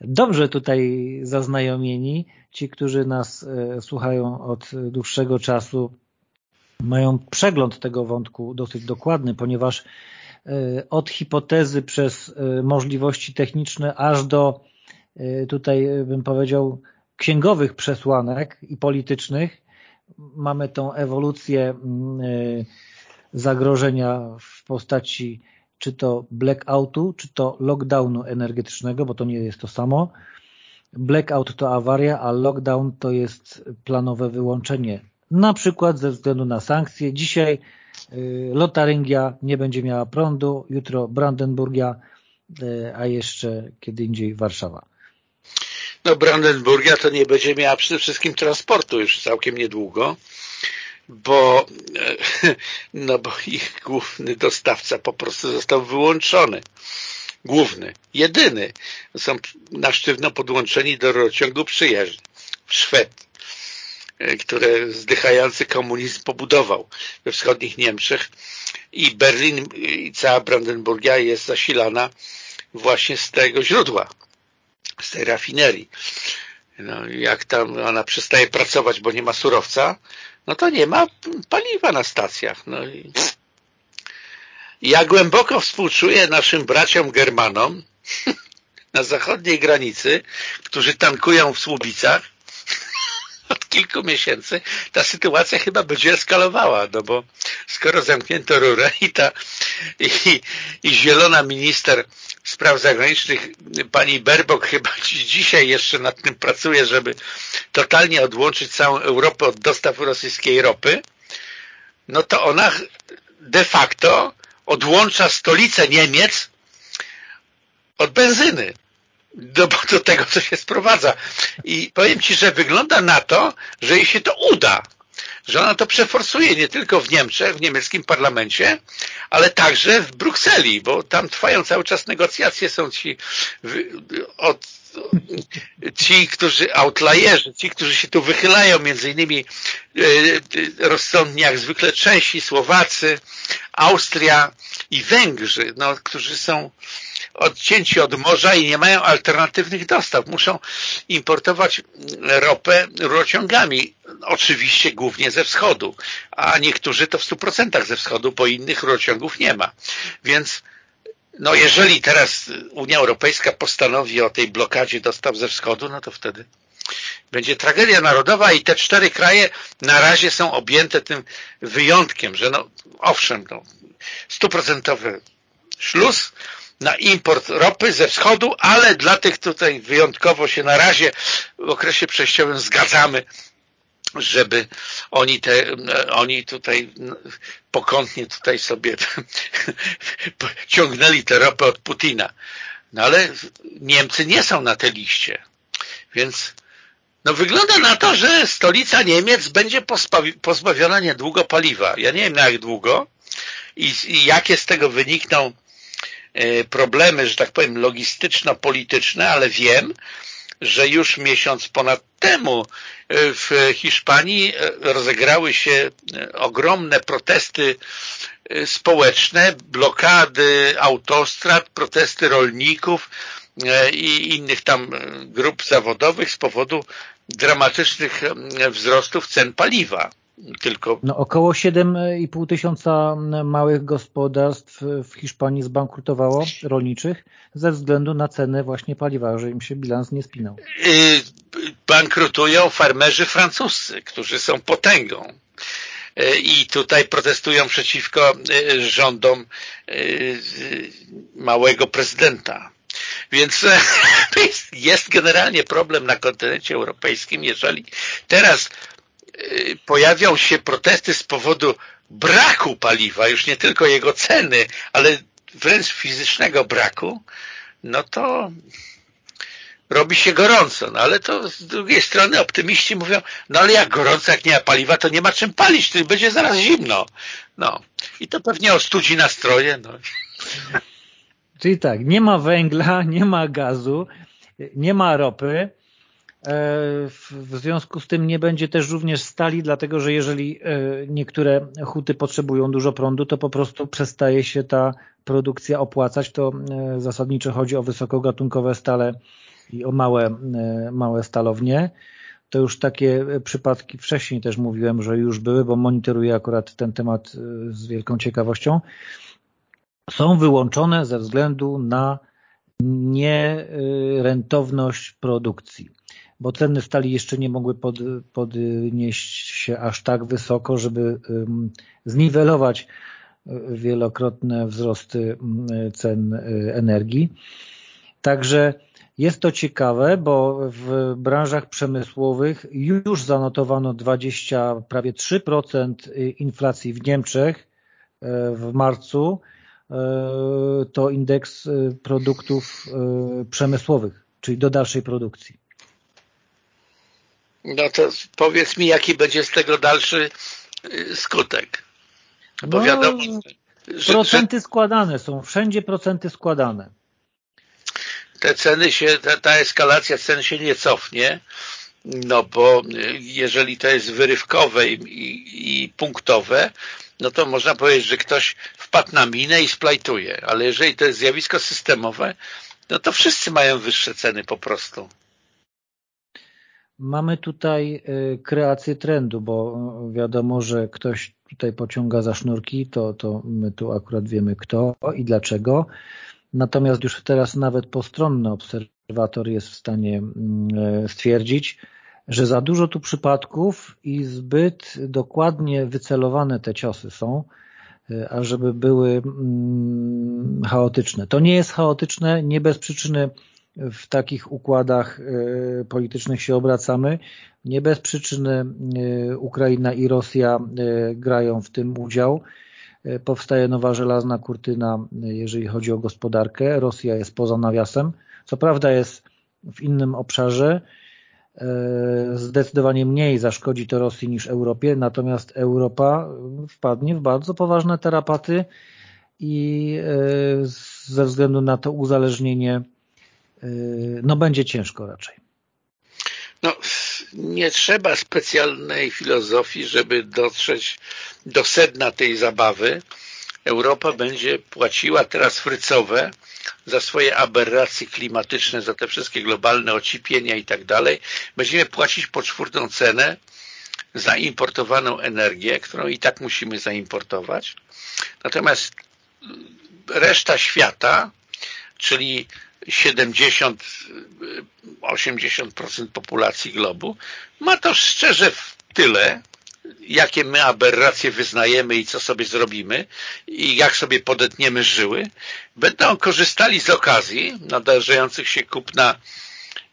dobrze tutaj zaznajomieni. Ci, którzy nas słuchają od dłuższego czasu, mają przegląd tego wątku dosyć dokładny, ponieważ od hipotezy przez możliwości techniczne aż do tutaj bym powiedział księgowych przesłanek i politycznych mamy tą ewolucję mm, y, zagrożenia w postaci czy to blackoutu, czy to lockdownu energetycznego, bo to nie jest to samo. Blackout to awaria, a lockdown to jest planowe wyłączenie. Na przykład ze względu na sankcje. Dzisiaj y, Lotaryngia nie będzie miała prądu, jutro Brandenburgia, y, a jeszcze kiedy indziej Warszawa. No Brandenburgia to nie będzie miała przede wszystkim transportu już całkiem niedługo, bo, e, no bo ich główny dostawca po prostu został wyłączony. Główny, jedyny. Są na sztywno podłączeni do rurociągu przyjeżdżeń w Szwed, e, które zdychający komunizm pobudował we wschodnich Niemczech i Berlin i cała Brandenburgia jest zasilana właśnie z tego źródła z tej rafinerii. No, jak tam ona przestaje pracować, bo nie ma surowca, no to nie ma paliwa na stacjach. No i ja głęboko współczuję naszym braciom Germanom na zachodniej granicy, którzy tankują w Słubicach od kilku miesięcy ta sytuacja chyba będzie eskalowała, no bo skoro zamknięto rurę i ta i, i zielona minister spraw zagranicznych pani Berbok chyba dzisiaj jeszcze nad tym pracuje, żeby totalnie odłączyć całą Europę od dostaw rosyjskiej ropy, no to ona de facto odłącza stolicę Niemiec od benzyny do, do tego, co się sprowadza. I powiem Ci, że wygląda na to, że jej się to uda, że ona to przeforsuje nie tylko w Niemczech, w niemieckim parlamencie, ale także w Brukseli, bo tam trwają cały czas negocjacje, są ci od ci, którzy outlayerzy, ci, którzy się tu wychylają, między innymi e, rozsądni jak zwykle Czesi, Słowacy, Austria i Węgrzy, no, którzy są odcięci od morza i nie mają alternatywnych dostaw. Muszą importować ropę rurociągami, oczywiście głównie ze wschodu, a niektórzy to w 100% ze wschodu, bo innych rurociągów nie ma. Więc no jeżeli teraz Unia Europejska postanowi o tej blokadzie dostaw ze wschodu, no to wtedy będzie tragedia narodowa i te cztery kraje na razie są objęte tym wyjątkiem, że no owszem, no, szluz na import ropy ze wschodu, ale dla tych tutaj wyjątkowo się na razie w okresie przejściowym zgadzamy, żeby oni te, oni tutaj pokątnie tutaj sobie ciągnęli tę ropę od Putina. No ale Niemcy nie są na tej liście. Więc no wygląda na to, że stolica Niemiec będzie pozbawiona niedługo paliwa. Ja nie wiem jak długo i, i jakie z tego wynikną e, problemy, że tak powiem, logistyczno-polityczne, ale wiem, że już miesiąc ponad temu e, w Hiszpanii e, rozegrały się ogromne protesty społeczne, blokady autostrad, protesty rolników i innych tam grup zawodowych z powodu dramatycznych wzrostów cen paliwa tylko... No, około 7,5 tysiąca małych gospodarstw w Hiszpanii zbankrutowało, rolniczych, ze względu na cenę właśnie paliwa, że im się bilans nie spinał. Y, bankrutują farmerzy francuscy, którzy są potęgą y, i tutaj protestują przeciwko y, rządom małego prezydenta. Więc jest generalnie problem na kontynencie europejskim, jeżeli teraz pojawią się protesty z powodu braku paliwa, już nie tylko jego ceny, ale wręcz fizycznego braku, no to robi się gorąco. No ale to z drugiej strony optymiści mówią, no ale jak gorąco, jak nie ma paliwa, to nie ma czym palić, to będzie zaraz zimno. No. I to pewnie ostudzi nastroje. No. Czyli tak, nie ma węgla, nie ma gazu, nie ma ropy, w związku z tym nie będzie też również stali, dlatego że jeżeli e, niektóre huty potrzebują dużo prądu, to po prostu przestaje się ta produkcja opłacać. To e, zasadniczo chodzi o wysokogatunkowe stale i o małe, małe stalownie. To już takie przypadki wcześniej też mówiłem, że już były, bo monitoruję akurat ten temat z wielką ciekawością. Są wyłączone ze względu na nierentowność produkcji bo ceny stali jeszcze nie mogły pod, podnieść się aż tak wysoko, żeby zniwelować e, wielokrotne wzrosty cen e, energii. Także jest to ciekawe, bo w branżach przemysłowych już zanotowano 20, prawie 3% inflacji w Niemczech w marcu. To indeks produktów przemysłowych, czyli do dalszej produkcji. No to powiedz mi, jaki będzie z tego dalszy y, skutek. Bo no, wiadomo, że, procenty że składane są, wszędzie procenty składane. Te ceny się, ta, ta eskalacja cen się nie cofnie, no bo y, jeżeli to jest wyrywkowe i, i, i punktowe, no to można powiedzieć, że ktoś wpadł na minę i splajtuje, ale jeżeli to jest zjawisko systemowe, no to wszyscy mają wyższe ceny po prostu. Mamy tutaj y, kreację trendu, bo wiadomo, że ktoś tutaj pociąga za sznurki, to, to my tu akurat wiemy kto i dlaczego. Natomiast już teraz nawet postronny obserwator jest w stanie mm, stwierdzić, że za dużo tu przypadków i zbyt dokładnie wycelowane te ciosy są, ażeby były mm, chaotyczne. To nie jest chaotyczne, nie bez przyczyny w takich układach politycznych się obracamy. Nie bez przyczyny Ukraina i Rosja grają w tym udział. Powstaje nowa żelazna kurtyna, jeżeli chodzi o gospodarkę. Rosja jest poza nawiasem. Co prawda jest w innym obszarze. Zdecydowanie mniej zaszkodzi to Rosji niż Europie, natomiast Europa wpadnie w bardzo poważne terapaty i ze względu na to uzależnienie no będzie ciężko raczej. No, nie trzeba specjalnej filozofii, żeby dotrzeć do sedna tej zabawy. Europa będzie płaciła teraz frycowe za swoje aberracje klimatyczne, za te wszystkie globalne ocipienia i tak dalej. Będziemy płacić poczwórną cenę za importowaną energię, którą i tak musimy zaimportować. Natomiast reszta świata, czyli 70-80% populacji globu, ma to szczerze w tyle, jakie my aberracje wyznajemy i co sobie zrobimy i jak sobie podetniemy żyły, będą korzystali z okazji nadarzających się kupna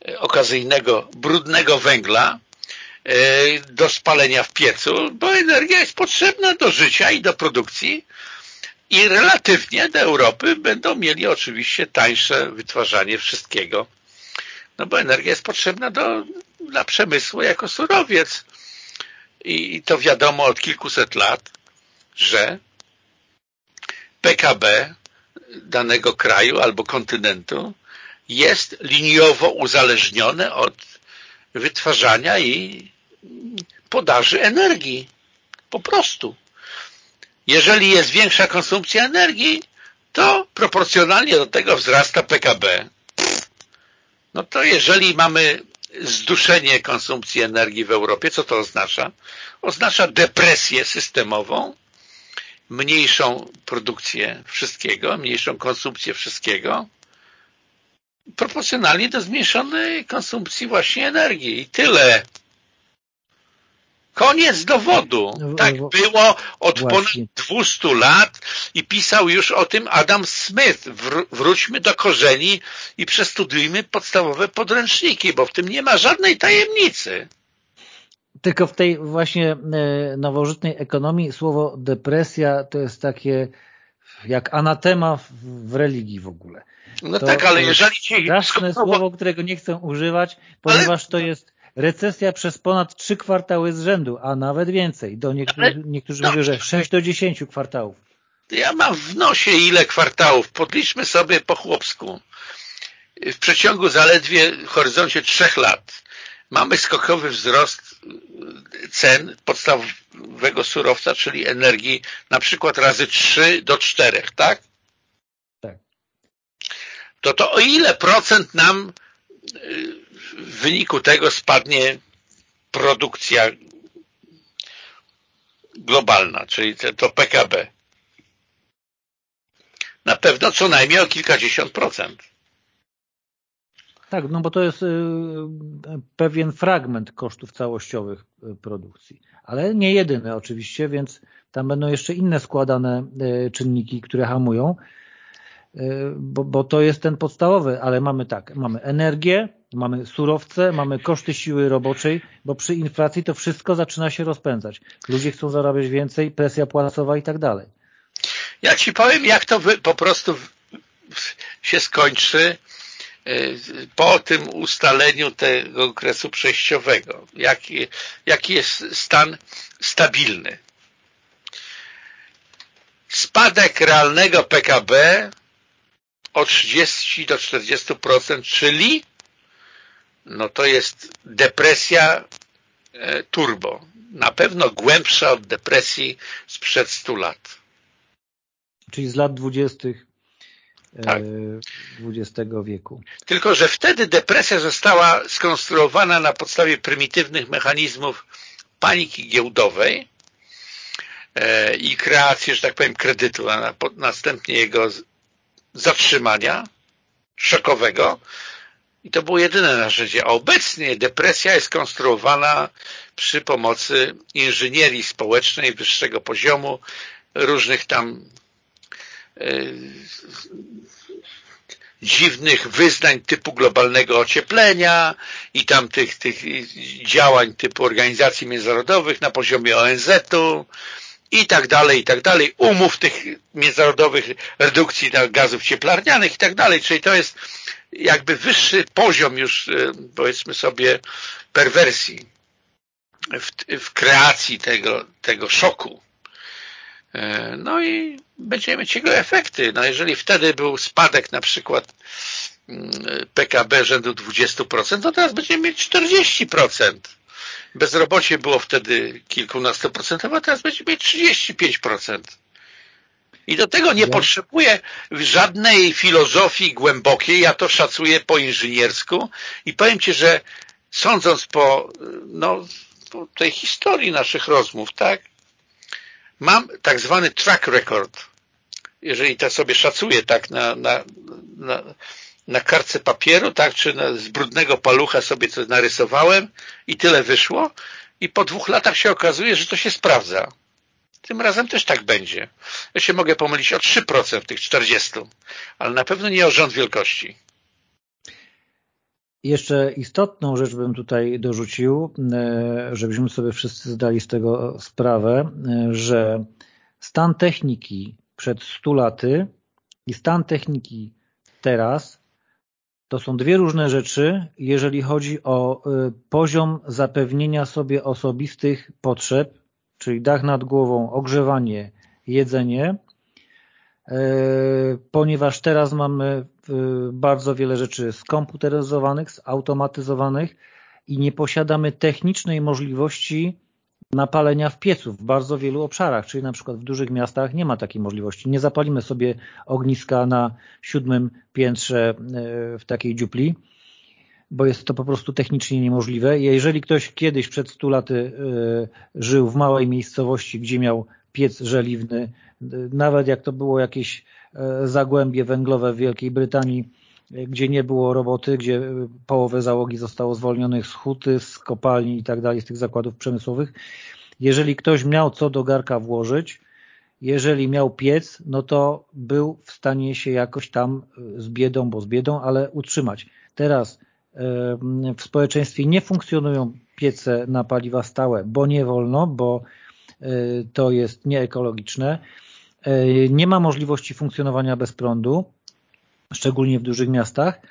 e, okazyjnego, brudnego węgla e, do spalenia w piecu, bo energia jest potrzebna do życia i do produkcji i relatywnie do Europy będą mieli oczywiście tańsze wytwarzanie wszystkiego. No bo energia jest potrzebna do, dla przemysłu jako surowiec. I to wiadomo od kilkuset lat, że PKB danego kraju albo kontynentu jest liniowo uzależnione od wytwarzania i podaży energii. Po prostu. Jeżeli jest większa konsumpcja energii, to proporcjonalnie do tego wzrasta PKB. No to jeżeli mamy zduszenie konsumpcji energii w Europie, co to oznacza? Oznacza depresję systemową, mniejszą produkcję wszystkiego, mniejszą konsumpcję wszystkiego, proporcjonalnie do zmniejszonej konsumpcji właśnie energii. I tyle. Koniec dowodu. No, tak było od Właśnie. ponad 200 lat i pisał już o tym Adam Smith. Wróćmy do korzeni i przestudiujmy podstawowe podręczniki, bo w tym nie ma żadnej tajemnicy. Tylko w tej właśnie e, nowożytnej ekonomii słowo depresja to jest takie jak anatema w religii w ogóle. No to tak, ale jeżeli ci... Straszne słowo, którego nie chcę używać, ponieważ ale... to jest recesja przez ponad trzy kwartały z rzędu, a nawet więcej. Do niektórych, niektórzy mówią, że 6 do 10 kwartałów. Ja mam w nosie ile kwartałów. Podliczmy sobie po chłopsku. W przeciągu zaledwie w horyzoncie trzech lat mamy skokowy wzrost cen podstawowego surowca, czyli energii, na przykład razy 3 do 4, tak? Tak. To to o ile procent nam y, w wyniku tego spadnie produkcja globalna, czyli to PKB. Na pewno co najmniej o kilkadziesiąt procent. Tak, no bo to jest y, pewien fragment kosztów całościowych y, produkcji, ale nie jedyny oczywiście, więc tam będą jeszcze inne składane y, czynniki, które hamują, bo, bo to jest ten podstawowy, ale mamy tak, mamy energię, Mamy surowce, mamy koszty siły roboczej, bo przy inflacji to wszystko zaczyna się rozpędzać. Ludzie chcą zarabiać więcej, presja płacowa i tak dalej. Ja Ci powiem, jak to po prostu się skończy e, po tym ustaleniu tego okresu przejściowego. Jaki, jaki jest stan stabilny. Spadek realnego PKB o 30 do 40%, czyli no to jest depresja e, turbo. Na pewno głębsza od depresji sprzed 100 lat. Czyli z lat 20. E, tak. XX wieku. Tylko, że wtedy depresja została skonstruowana na podstawie prymitywnych mechanizmów paniki giełdowej e, i kreacji, że tak powiem, kredytu, a następnie jego zatrzymania szokowego I to było jedyne narzędzie. A obecnie depresja jest konstruowana przy pomocy inżynierii społecznej wyższego poziomu, różnych tam yy, dziwnych wyznań typu globalnego ocieplenia i tam tych, tych działań typu organizacji międzynarodowych na poziomie ONZ-u i tak dalej, i tak dalej, umów tych międzynarodowych redukcji gazów cieplarnianych i tak dalej, czyli to jest jakby wyższy poziom już, e, powiedzmy sobie, perwersji w, w kreacji tego, tego szoku. E, no i będziemy mieć jego efekty. No jeżeli wtedy był spadek na przykład mm, PKB rzędu 20%, to teraz będziemy mieć 40%. Bezrobocie było wtedy kilkunastoprocentowe, a teraz będziemy mieć 35%. I do tego nie potrzebuję żadnej filozofii głębokiej, ja to szacuję po inżyniersku i powiem Ci, że sądząc po, no, po tej historii naszych rozmów, tak, mam tak zwany track record. Jeżeli to sobie szacuję tak na, na, na, na kartce papieru, tak, czy na, z brudnego palucha sobie coś narysowałem i tyle wyszło i po dwóch latach się okazuje, że to się sprawdza. Tym razem też tak będzie. Ja się mogę pomylić o 3% w tych 40, ale na pewno nie o rząd wielkości. Jeszcze istotną rzecz bym tutaj dorzucił, e, żebyśmy sobie wszyscy zdali z tego sprawę, e, że stan techniki przed 100 laty i stan techniki teraz to są dwie różne rzeczy, jeżeli chodzi o e, poziom zapewnienia sobie osobistych potrzeb, czyli dach nad głową, ogrzewanie, jedzenie, ponieważ teraz mamy bardzo wiele rzeczy skomputeryzowanych, zautomatyzowanych i nie posiadamy technicznej możliwości napalenia w piecu w bardzo wielu obszarach, czyli na przykład w dużych miastach nie ma takiej możliwości. Nie zapalimy sobie ogniska na siódmym piętrze e, w takiej dziupli, bo jest to po prostu technicznie niemożliwe. Jeżeli ktoś kiedyś przed 100 laty e, żył w małej miejscowości, gdzie miał piec żeliwny, e, nawet jak to było jakieś zagłębie węglowe w Wielkiej Brytanii, gdzie nie było roboty, gdzie połowę załogi zostało zwolnionych z huty, z kopalni i tak dalej, z tych zakładów przemysłowych. Jeżeli ktoś miał co do garka włożyć, jeżeli miał piec, no to był w stanie się jakoś tam e, z biedą, bo z biedą, ale utrzymać. Teraz w społeczeństwie nie funkcjonują piece na paliwa stałe, bo nie wolno, bo to jest nieekologiczne. Nie ma możliwości funkcjonowania bez prądu, szczególnie w dużych miastach.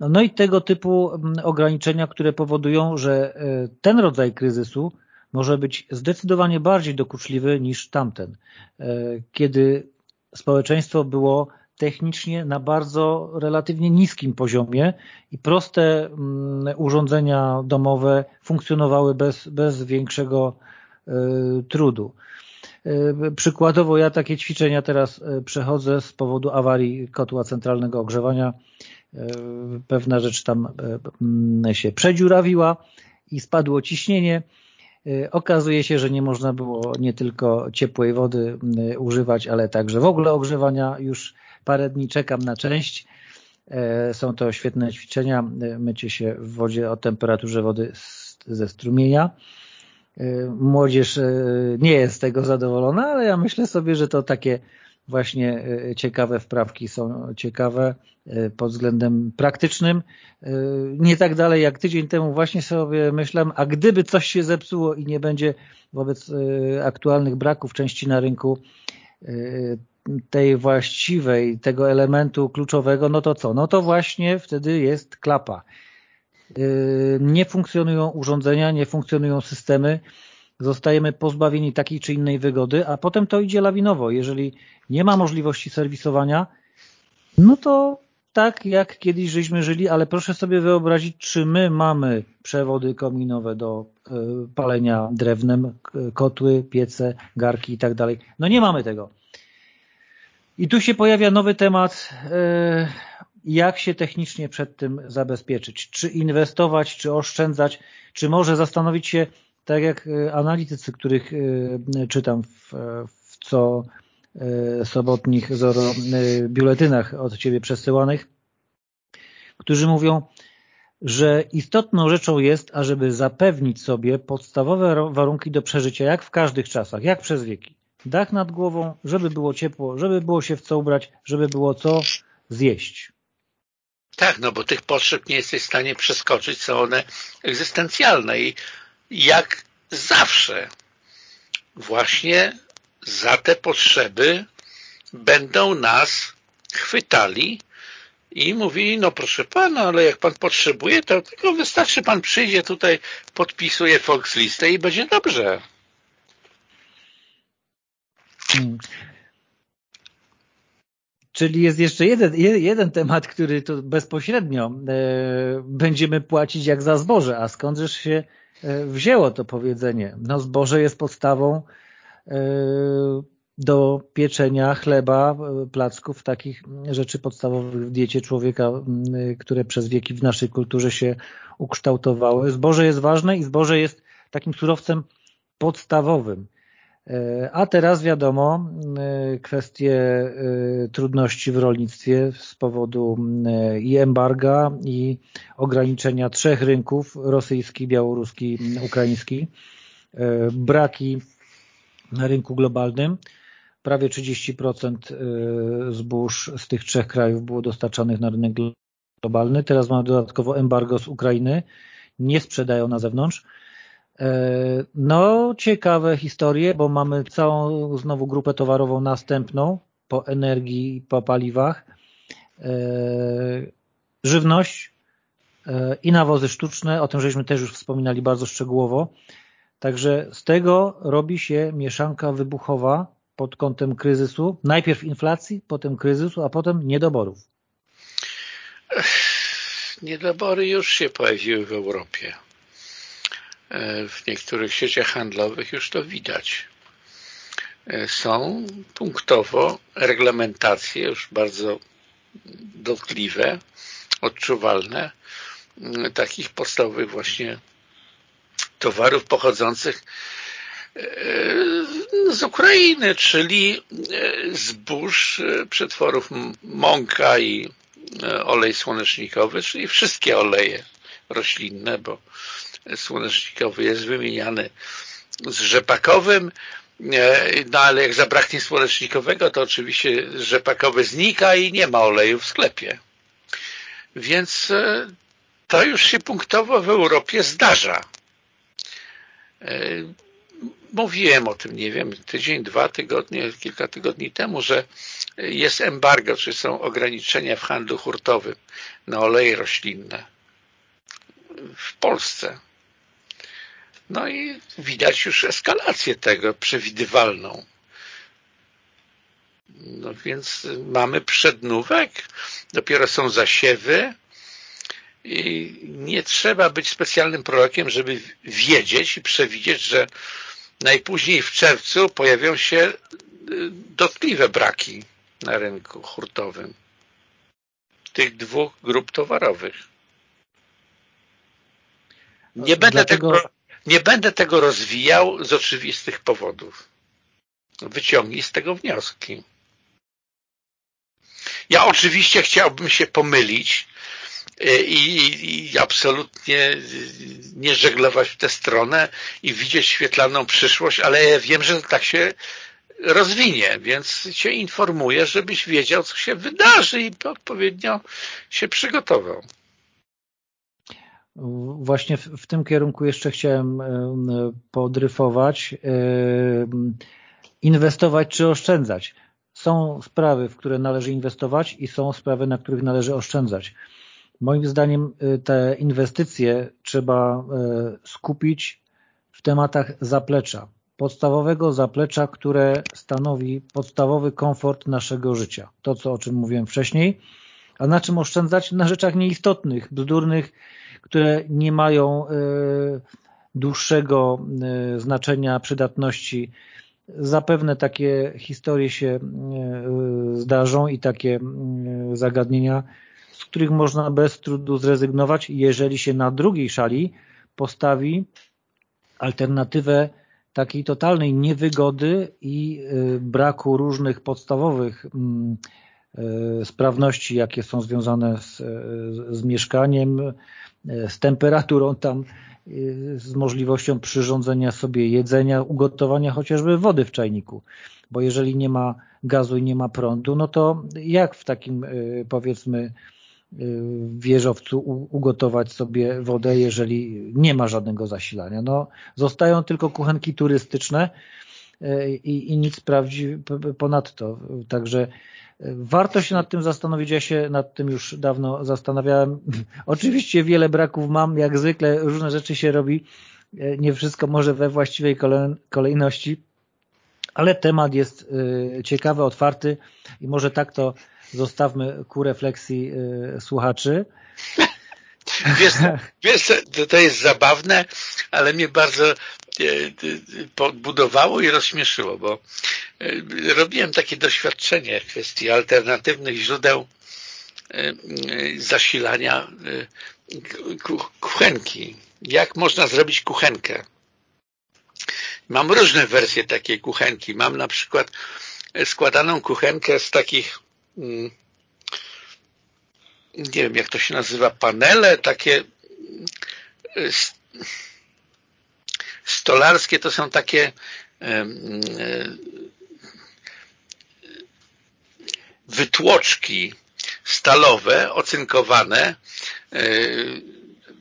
No i tego typu ograniczenia, które powodują, że e, ten rodzaj kryzysu może być zdecydowanie bardziej dokuczliwy niż tamten, e, kiedy społeczeństwo było technicznie na bardzo relatywnie niskim poziomie i proste urządzenia domowe funkcjonowały bez, bez większego trudu. E, przykładowo ja takie ćwiczenia teraz e, przechodzę z powodu awarii kotła centralnego ogrzewania. E, pewna rzecz tam się przedziurawiła i spadło ciśnienie. Okazuje się, że nie można było nie tylko ciepłej wody używać, ale także w ogóle ogrzewania. Już parę dni czekam na część. Są to świetne ćwiczenia. Mycie się w wodzie o temperaturze wody ze strumienia. Y, młodzież y, nie jest z tego zadowolona, ale ja myślę sobie, że to takie właśnie y, ciekawe wprawki są ciekawe pod względem praktycznym. Nie tak dalej jak tydzień temu właśnie sobie myślałem, a gdyby coś się zepsuło i nie będzie wobec aktualnych braków części na rynku tej właściwej, tego elementu kluczowego, no to co? No to właśnie wtedy jest klapa. Y, nie funkcjonują urządzenia, nie funkcjonują systemy, zostajemy pozbawieni takiej czy innej wygody, a potem to idzie lawinowo. Jeżeli nie ma możliwości serwisowania, no to tak jak kiedyś żeśmy żyli, ale proszę sobie wyobrazić, czy my mamy przewody kominowe do y, palenia drewnem, kotły, piece, garki i tak dalej. No nie mamy tego. I tu się pojawia nowy temat y, jak się technicznie przed tym zabezpieczyć. Czy inwestować, czy oszczędzać, czy może zastanowić się, tak jak e, analitycy, których e, czytam w, w co e, sobotnich zoro biuletynach od Ciebie przesyłanych, którzy mówią, że istotną rzeczą jest, ażeby zapewnić sobie podstawowe warunki do przeżycia, jak w każdych czasach, jak przez wieki. Dach nad głową, żeby było ciepło, żeby było się w co ubrać, żeby było co zjeść. Tak, no bo tych potrzeb nie jesteś w stanie przeskoczyć, są one egzystencjalne i jak zawsze właśnie za te potrzeby będą nas chwytali i mówili, no proszę pana, ale jak pan potrzebuje, to tylko wystarczy pan przyjdzie tutaj, podpisuje Volkslistę i będzie dobrze. Czyli jest jeszcze jeden, jeden temat, który to bezpośrednio e, będziemy płacić jak za zboże. A skądżeż się e, wzięło to powiedzenie? No zboże jest podstawą e, do pieczenia chleba, placków, takich rzeczy podstawowych w diecie człowieka, które przez wieki w naszej kulturze się ukształtowały. Zboże jest ważne i zboże jest takim surowcem podstawowym. E, a teraz wiadomo e, kwestie e, trudności w rolnictwie z powodu i embarga i ograniczenia trzech rynków, rosyjski, białoruski, ukraiński, braki na rynku globalnym. Prawie 30% zbóż z tych trzech krajów było dostarczanych na rynek globalny. Teraz mamy dodatkowo embargo z Ukrainy. Nie sprzedają na zewnątrz. E, no, ciekawe historie, bo mamy całą znowu grupę towarową następną po energii po paliwach. E, żywność e, i nawozy sztuczne, o tym żeśmy też już wspominali bardzo szczegółowo. Także z tego robi się mieszanka wybuchowa pod kątem kryzysu. Najpierw inflacji, potem kryzysu, a potem niedoborów. Niedobory już się pojawiły w Europie. E, w niektórych sieciach handlowych już to widać. E, są punktowo reglamentacje już bardzo dotkliwe, odczuwalne takich podstawowych właśnie towarów pochodzących e, z Ukrainy, czyli zbóż, przetworów mąka i olej słonecznikowy, czyli wszystkie oleje roślinne, bo słonecznikowy jest wymieniany z rzepakowym, no ale jak zabraknie słonecznikowego, to oczywiście rzepakowy znika i nie ma oleju w sklepie. Więc e, to już się punktowo w Europie zdarza. E, mówiłem o tym, nie wiem, tydzień, dwa tygodnie, kilka tygodni temu, że jest embargo, czy są ograniczenia w handlu hurtowym na oleje roślinne w Polsce. No i widać już eskalację tego, przewidywalną. No więc mamy przednówek, dopiero są zasiewy i nie trzeba być specjalnym prorokiem, żeby wiedzieć i przewidzieć, że najpóźniej w czerwcu pojawią się y, dotkliwe braki na rynku hurtowym tych dwóch grup towarowych. Nie będę Dlatego... tego nie będę tego rozwijał z oczywistych powodów. Wyciągnij z tego wnioski. Ja oczywiście chciałbym się pomylić e, i, i, absolutnie nie żeglować w tę stronę i widzieć świetlaną przyszłość, ale ja wiem, że tak się rozwinie, więc cię informuję, żebyś wiedział, co się wydarzy i odpowiednio się przygotował. Właśnie w, w, tym kierunku jeszcze chciałem e, podryfować. E, inwestować czy oszczędzać. Są sprawy, w które należy inwestować i są sprawy, na których należy oszczędzać. Moim zdaniem e, te inwestycje trzeba skupić w tematach zaplecza. Podstawowego zaplecza, które stanowi podstawowy komfort naszego życia. To, co, o czym mówiłem wcześniej. A na czym oszczędzać? Na rzeczach nieistotnych, bzdurnych, które nie mają e, dłuższego e, znaczenia przydatności. Zapewne takie historie się e, zdarzą i takie zagadnienia, z których można bez trudu zrezygnować, jeżeli się na drugiej szali postawi alternatywę takiej totalnej niewygody i braku różnych podstawowych sprawności, jakie są związane z, z mieszkaniem, z temperaturą tam, z możliwością przyrządzenia sobie jedzenia, ugotowania chociażby wody w czajniku. Bo jeżeli nie ma gazu i nie ma prądu, no to jak w takim powiedzmy wieżowcu ugotować sobie wodę, jeżeli nie ma żadnego zasilania. No, zostają tylko kuchenki turystyczne e, i, i nic prawdzi ponadto. Także e, warto się nad tym zastanowić. Ja się nad tym już dawno zastanawiałem. Oczywiście wiele braków mam, jak zwykle różne rzeczy się robi. E, nie wszystko może we właściwej kolejności, ale temat jest ciekawy, otwarty i może tak to zostawmy ku refleksji y, słuchaczy. Wiesz, wiesz, to jest zabawne, ale mnie bardzo y, podbudowało i rozśmieszyło, bo robiłem takie doświadczenie w kwestii alternatywnych źródeł zasilania kuchenki. Jak można zrobić kuchenkę? Mam różne wersje takiej kuchenki. Mam na przykład składaną kuchenkę z takich Mm, nie wiem jak to się nazywa, panele takie y, stolarskie to są takie y, wytłoczki stalowe, ocynkowane, y,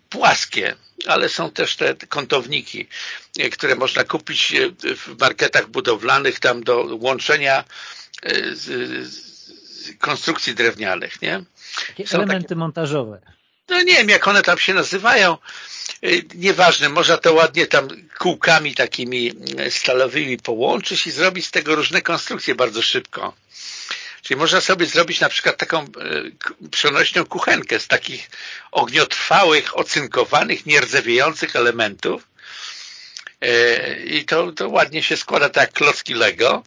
płaskie, ale są też te kątowniki, które można kupić w marketach budowlanych tam do łączenia konstrukcji drewnianych, nie? Są elementy takie... montażowe. No nie wiem, jak one tam się nazywają. Y, nieważne, można to ładnie tam kółkami takimi y, stalowymi połączyć i zrobić z tego różne konstrukcje bardzo szybko. Czyli można sobie zrobić na przykład taką y, przenośną kuchenkę z takich ogniotrwałych, ocynkowanych, nierdzewiejących elementów i to, to ładnie się składa tak jak klocki Lego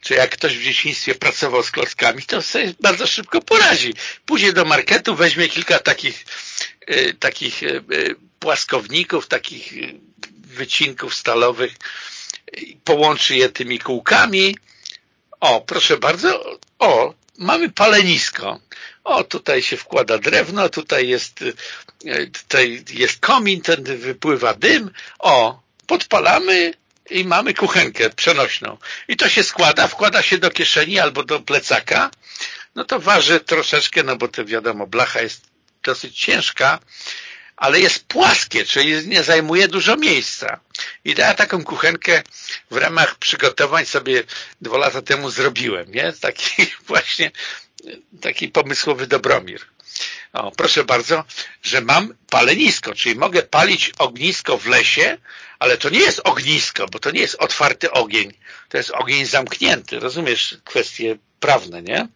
czy jak ktoś w dzieciństwie pracował z klockami, to sobie bardzo szybko porazi. Pójdzie do marketu, weźmie kilka takich, y, takich y, płaskowników, takich wycinków stalowych, połączy je tymi kółkami. O, proszę bardzo, o, mamy palenisko. O, tutaj się wkłada drewno, tutaj jest, tutaj jest komin, ten wypływa dym. O, podpalamy, i mamy kuchenkę przenośną. I to się składa, wkłada się do kieszeni albo do plecaka. No to waży troszeczkę, no bo to wiadomo, blacha jest dosyć ciężka, ale jest płaskie, czyli nie zajmuje dużo miejsca. I ja taką kuchenkę w ramach przygotowań sobie dwa lata temu zrobiłem, nie? Taki właśnie, taki pomysłowy Dobromir. O, proszę bardzo, że mam palenisko, czyli mogę palić ognisko w lesie, ale to nie jest ognisko, bo to nie jest otwarty ogień, to jest ogień zamknięty. Rozumiesz kwestie prawne, nie?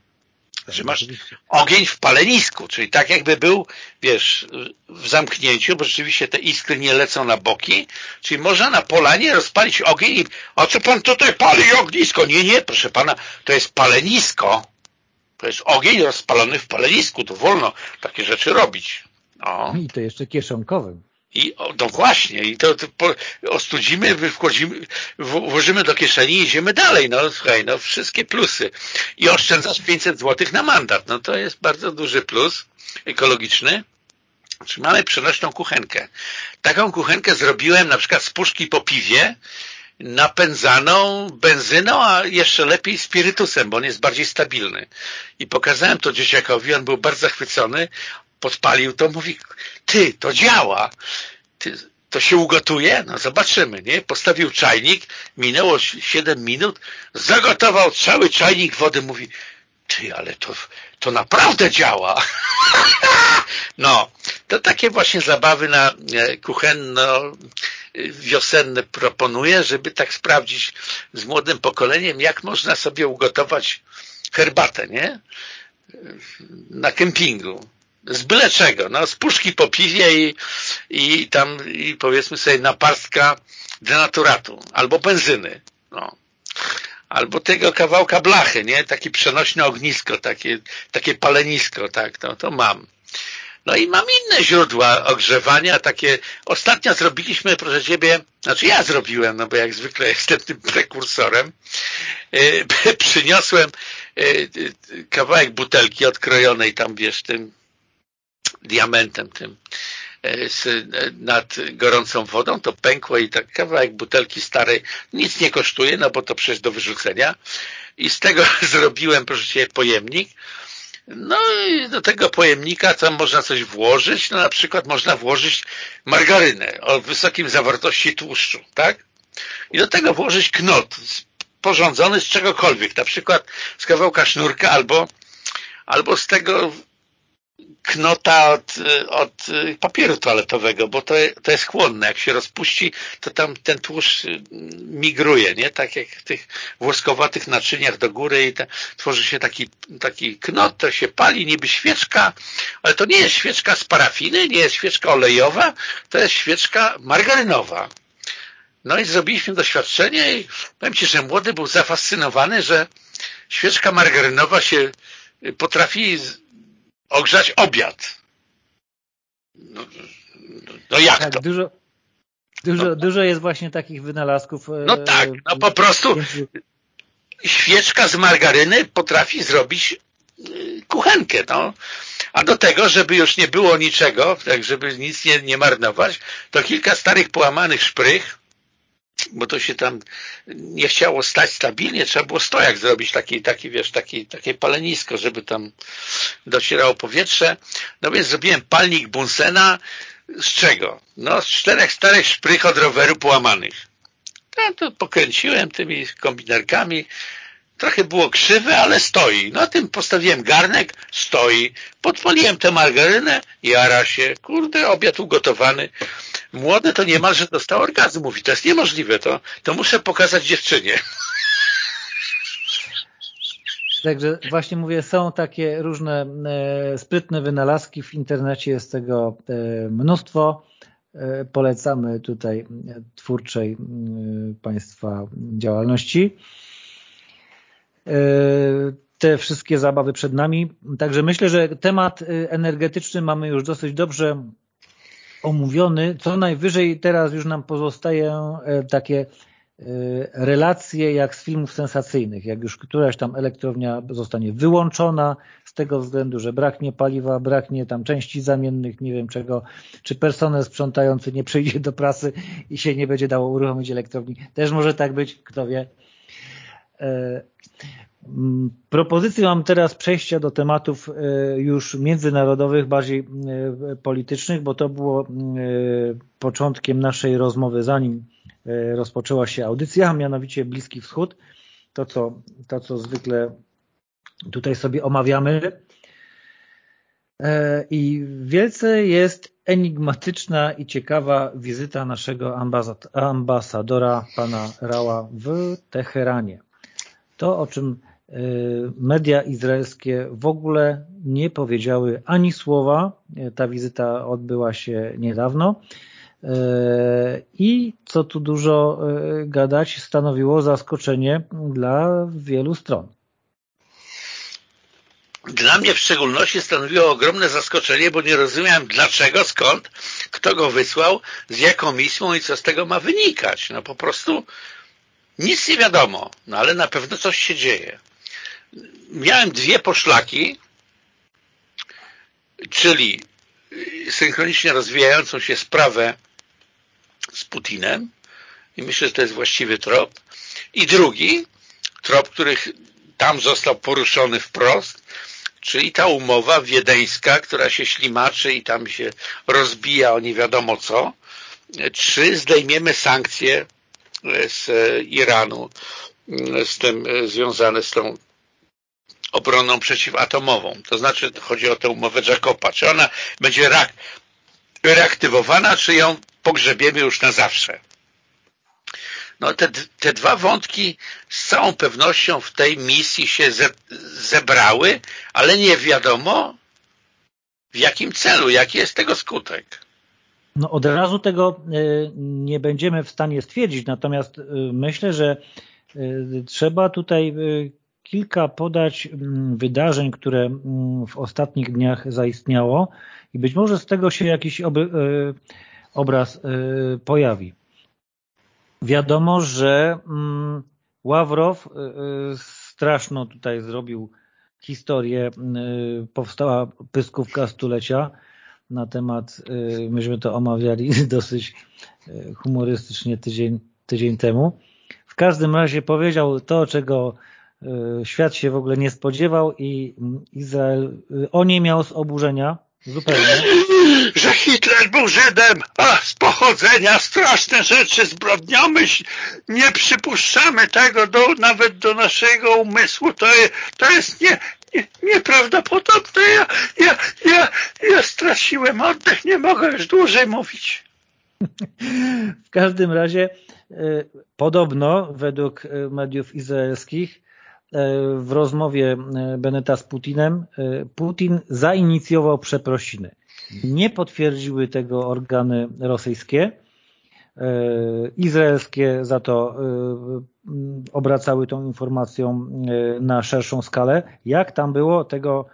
Że masz ogień w palenisku, czyli tak jakby był, wiesz, w zamknięciu, bo rzeczywiście te iskry nie lecą na boki, czyli można na polanie rozpalić ogień i, a co pan tutaj pali ognisko? Nie, nie, proszę pana, to jest palenisko, to jest ogień rozpalony w palenisku, to wolno takie rzeczy robić. No. I to jeszcze kieszonkowym. I o, no właśnie, i to, to po, ostudzimy, wchodzimy, włożymy do kieszeni i idziemy dalej. No słuchaj, no wszystkie plusy. I oszczędzasz 500 zł na mandat. No to jest bardzo duży plus ekologiczny. Czy mamy przenośną kuchenkę. Taką kuchenkę zrobiłem na przykład z puszki po piwie, napędzaną benzyną, a jeszcze lepiej spirytusem, bo on jest bardziej stabilny. I pokazałem to dzieciakowi, on był bardzo zachwycony, podpalił to, mówi, ty, to działa, ty, to się ugotuje? No zobaczymy, nie? Postawił czajnik, minęło 7 minut, zagotował cały czajnik wody, mówi, ty, ale to, to naprawdę działa. no, to takie właśnie zabawy na e, kuchenno wiosenne proponuję, żeby tak sprawdzić z młodym pokoleniem, jak można sobie ugotować herbatę, nie? Na kempingu. Z byle czego, no, z puszki po piwie i, i tam, i powiedzmy sobie naparstka denaturatu, albo benzyny, no. Albo tego kawałka blachy, nie? Takie przenośne ognisko, takie, takie palenisko, tak, no, to mam. No i mam inne źródła ogrzewania, takie, ostatnio zrobiliśmy, proszę Ciebie, znaczy ja zrobiłem, no bo jak zwykle jestem tym prekursorem, yy, przyniosłem yy, kawałek butelki odkrojonej tam, wiesz, tym diamentem tym nad gorącą wodą, to pękło i tak kawałek butelki starej nic nie kosztuje, no bo to przecież do wyrzucenia. I z tego zrobiłem, proszę Cię, pojemnik no i do tego pojemnika tam można coś włożyć, no na przykład można włożyć margarynę o wysokim zawartości tłuszczu, tak? I do tego włożyć knot porządzony z czegokolwiek, na przykład z kawałka sznurka albo, albo z tego knota od, od papieru toaletowego, bo to, to jest chłonne. Jak się rozpuści, to tam ten tłuszcz migruje, nie? Tak jak w tych włoskowatych naczyniach do góry i te, tworzy się taki, taki knot, to się pali niby świeczka, ale to nie jest świeczka z parafiny, nie jest świeczka olejowa, to jest świeczka margarynowa. No i zrobiliśmy doświadczenie i powiem Ci, że młody był zafascynowany, że świeczka margarynowa się potrafi ogrzać obiad. No, no jak tak, to? Dużo, dużo, no. dużo jest właśnie takich wynalazków. E, no tak, no po prostu świeczka z margaryny potrafi zrobić e, kuchenkę, no. A do tego, żeby już nie było niczego, tak żeby nic nie, nie marnować, to kilka starych połamanych szprych bo to się tam nie chciało stać stabilnie, trzeba było stojak zrobić, taki, taki wiesz, taki, takie palenisko, żeby tam docierało powietrze. No więc zrobiłem palnik Bunsena z czego? No z czterech starych szprych od roweru połamanych. Ja to pokręciłem tymi kombinerkami, trochę było krzywe, ale stoi. Na tym postawiłem garnek, stoi. Podpaliłem tę margarynę, jara się, kurde, obiad ugotowany. Młode to niemalże dostał orgazm. Mówi, to jest niemożliwe, to, to muszę pokazać dziewczynie. Także właśnie mówię, są takie różne e, sprytne wynalazki, w internecie jest tego e, mnóstwo. E, polecamy tutaj twórczej Państwa działalności. Te wszystkie zabawy przed nami. Także myślę, że temat energetyczny mamy już dosyć dobrze omówiony. Co najwyżej teraz już nam pozostają e, takie e, relacje jak z filmów sensacyjnych, jak już któraś tam elektrownia zostanie wyłączona z tego względu, że braknie paliwa, braknie tam części zamiennych, nie wiem czego, czy personel sprzątający nie przyjdzie do prasy i się nie będzie dało uruchomić elektrowni. Też może tak być, kto wie. Mm, propozycję mam teraz przejścia do tematów e, już międzynarodowych, bardziej e, politycznych, bo to było e, początkiem naszej rozmowy, zanim rozpoczęła się audycja, a mianowicie Bliski Wschód. To co, to, co zwykle tutaj sobie omawiamy. I wielce jest enigmatyczna i ciekawa wizyta naszego ambasadora, pana Rała w Teheranie. To, o czym Y, media izraelskie w ogóle nie powiedziały ani słowa. Ta wizyta odbyła się niedawno y, i co tu dużo gadać, stanowiło zaskoczenie dla wielu stron. Dla mnie w szczególności stanowiło ogromne zaskoczenie, bo nie rozumiałem dlaczego, skąd, kto go wysłał, z jaką misją i co z tego ma wynikać. No po prostu nic nie wiadomo, no ale na pewno coś się dzieje miałem dwie poszlaki, czyli synchronicznie rozwijającą się sprawę z Putinem i myślę, że to jest właściwy trop. I drugi trop, który tam został poruszony wprost, czyli ta umowa wiedeńska, która się ślimaczy i tam się rozbija o nie wiadomo co, czy zdejmiemy sankcje z Iranu z tym związane z tą obroną przeciwatomową. To znaczy chodzi o tę umowę Jacoba. Czy ona będzie reaktywowana, czy ją pogrzebiemy już na zawsze? No te, te dwa wątki z całą pewnością w tej misji się ze, zebrały, ale nie wiadomo w jakim celu, jaki jest tego skutek. No od razu tego y, nie będziemy w stanie stwierdzić, natomiast y, myślę, że y, trzeba tutaj kilka podać mm, wydarzeń, które mm, w ostatnich dniach zaistniało i być może z tego się jakiś obraz pojawi. Wiadomo, że mm, Ławrow straszną tutaj zrobił historię, powstała pyskówka stulecia, na temat, myśmy to omawiali dosyć humorystycznie tydzień, tydzień temu. W każdym razie powiedział to, czego świat się w ogóle nie spodziewał i Izrael o nie miał z oburzenia zupełnie. Że Hitler był Żydem, a z pochodzenia straszne rzeczy, zbrodniomy, nie przypuszczamy tego do, nawet do naszego umysłu, to, to jest nie, nie, nieprawdopodobne. Ja, ja, ja, ja straciłem oddech, nie mogę już dłużej mówić. W każdym razie podobno według mediów izraelskich w rozmowie Beneta z Putinem Putin zainicjował przeprosiny. Nie potwierdziły tego organy rosyjskie. Izraelskie za to obracały tą informacją na szerszą skalę. Jak tam było, tego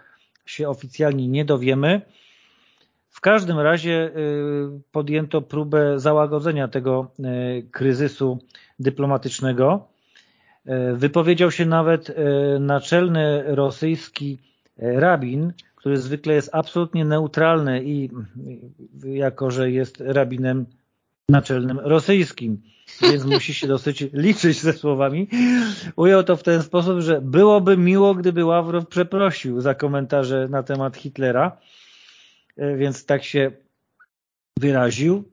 się oficjalnie nie dowiemy. W każdym razie podjęto próbę załagodzenia tego kryzysu dyplomatycznego. Wypowiedział się nawet naczelny rosyjski rabin, który zwykle jest absolutnie neutralny i jako, że jest rabinem naczelnym rosyjskim, więc musi się dosyć liczyć ze słowami. Ujął to w ten sposób, że byłoby miło, gdyby Ławrow przeprosił za komentarze na temat Hitlera, więc tak się wyraził.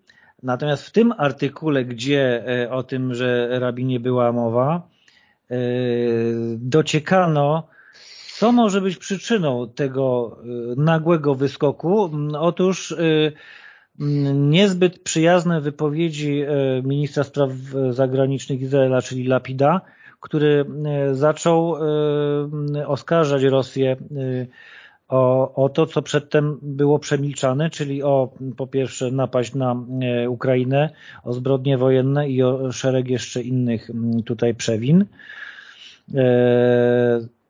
Natomiast w tym artykule, gdzie o tym, że rabinie była mowa, dociekano co może być przyczyną tego nagłego wyskoku? Otóż y, niezbyt przyjazne wypowiedzi y, ministra spraw zagranicznych Izraela, czyli Lapida, który zaczął oskarżać Rosję o, o to, co przedtem było przemilczane, czyli o po pierwsze napaść na Ukrainę, o zbrodnie wojenne i o szereg jeszcze innych tutaj przewin.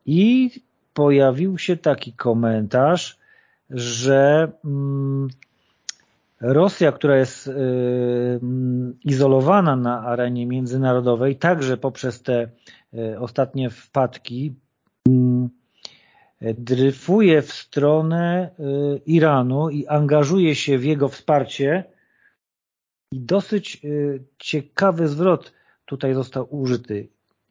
I pojawił się taki komentarz, że mm, Rosja, która jest y, mm, izolowana na arenie międzynarodowej, także poprzez te y, ostatnie wpadki, mm, dryfuje w stronę y, Iranu i angażuje się w jego wsparcie i dosyć ciekawy zwrot tutaj został użyty.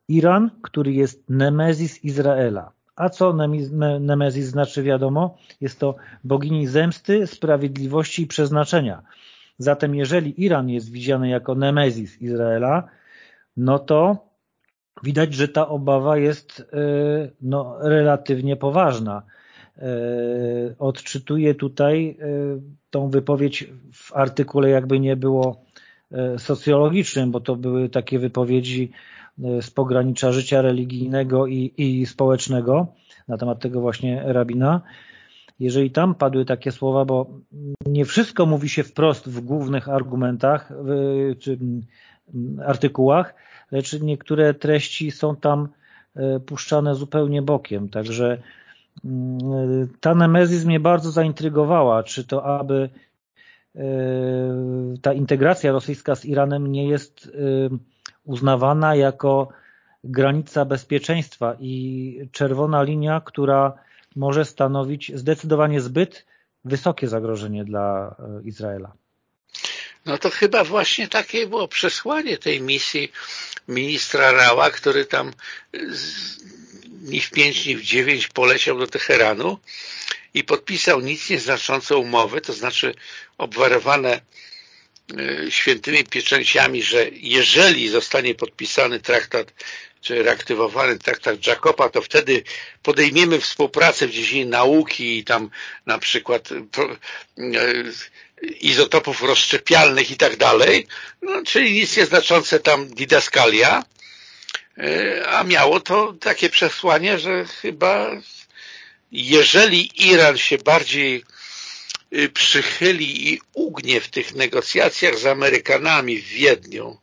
Iran, który jest nemezis Izraela. A co Nemezis znaczy wiadomo? Jest to bogini zemsty, sprawiedliwości i przeznaczenia. Zatem jeżeli Iran jest widziany jako Nemezis Izraela, no to widać, że ta obawa jest e, no, relatywnie poważna. E, odczytuję tutaj e, tą wypowiedź w artykule jakby nie było socjologicznym, bo to były takie wypowiedzi z pogranicza życia religijnego i, i społecznego na temat tego właśnie rabina. Jeżeli tam padły takie słowa, bo nie wszystko mówi się wprost w głównych argumentach czy artykułach, lecz niektóre treści są tam e, puszczane zupełnie bokiem. Także mm, ta nemezis mnie bardzo zaintrygowała, czy to aby ta integracja rosyjska z Iranem nie jest uznawana jako granica bezpieczeństwa i czerwona linia, która może stanowić zdecydowanie zbyt wysokie zagrożenie dla e, Izraela. No to chyba właśnie takie było przesłanie tej misji ministra Rała, który tam ni w pięć, ni w dziewięć poleciał do Teheranu i podpisał nic nieznaczącą umowę, to znaczy obwarowane E, świętymi pieczęciami, że jeżeli zostanie podpisany traktat, czy reaktywowany traktat Jacoba, to wtedy podejmiemy współpracę w dziedzinie nauki i tam na przykład e, izotopów rozszczepialnych i tak dalej, no, czyli nic nieznaczące tam didaskalia, e, a miało to takie przesłanie, że chyba jeżeli Iran się bardziej przychyli i ugnie w tych negocjacjach z Amerykanami w Wiedniu,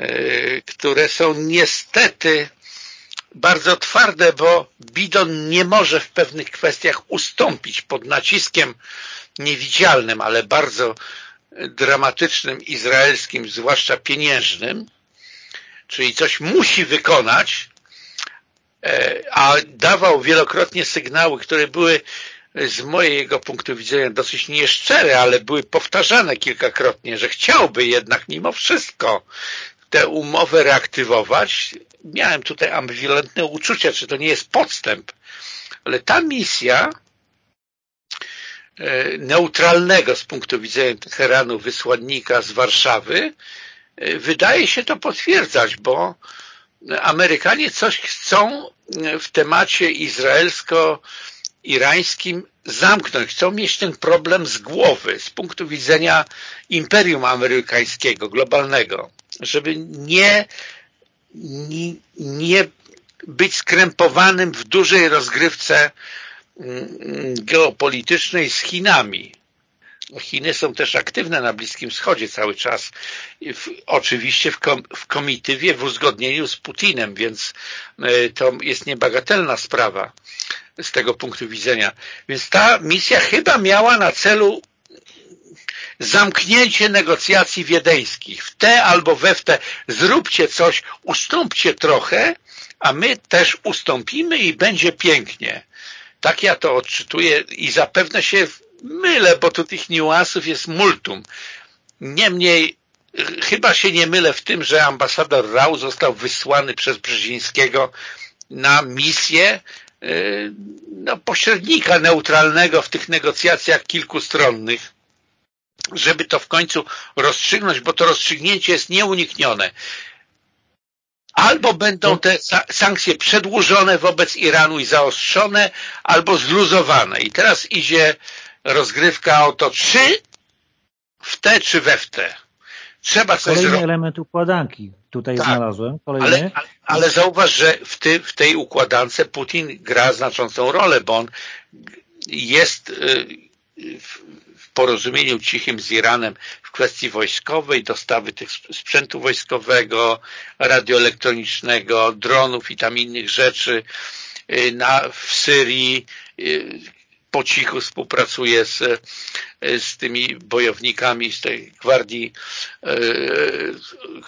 y, które są niestety bardzo twarde, bo Bidon nie może w pewnych kwestiach ustąpić pod naciskiem niewidzialnym, ale bardzo dramatycznym izraelskim, zwłaszcza pieniężnym, czyli coś musi wykonać, e, a dawał wielokrotnie sygnały, które były z mojego punktu widzenia dosyć nieszczere, ale były powtarzane kilkakrotnie, że chciałby jednak mimo wszystko tę umowę reaktywować. Miałem tutaj ambiwalentne uczucia, czy to nie jest podstęp, ale ta misja e, neutralnego z punktu widzenia Teheranu wysłannika z Warszawy e, wydaje się to potwierdzać, bo Amerykanie coś chcą w temacie izraelsko-irańskim zamknąć. Chcą mieć ten problem z głowy z punktu widzenia imperium amerykańskiego, globalnego, żeby nie, nie, nie być skrępowanym w dużej rozgrywce mm, geopolitycznej z Chinami. Chiny są też aktywne na Bliskim Wschodzie cały czas, w, oczywiście w, kom, w komitywie, w uzgodnieniu z Putinem, więc y, to jest niebagatelna sprawa z tego punktu widzenia. Więc ta misja chyba miała na celu zamknięcie negocjacji wiedeńskich. W te albo we w te zróbcie coś, ustąpcie trochę, a my też ustąpimy i będzie pięknie. Tak ja to odczytuję i zapewne się mylę, bo tu tych niuansów jest multum. Niemniej chyba się nie mylę w tym, że ambasador Rau został wysłany przez Brzezińskiego na misję y, no, pośrednika neutralnego w tych negocjacjach kilkustronnych, żeby to w końcu rozstrzygnąć, bo to rozstrzygnięcie jest nieuniknione. Albo będą te sankcje przedłużone wobec Iranu i zaostrzone, albo zluzowane. I teraz idzie rozgrywka o to, czy w te, czy we w te. Trzeba coś Kolejny element układanki tutaj tak, znalazłem. Kolejny. Ale, ale, ale zauważ, że w, ty, w tej układance Putin gra znaczącą rolę, bo on jest y, w porozumieniu cichym z Iranem w kwestii wojskowej, dostawy tych sprzętu wojskowego, radioelektronicznego, dronów i tam innych rzeczy y, na, w Syrii, y, po cichu współpracuje z, z tymi bojownikami z tej gwardii e,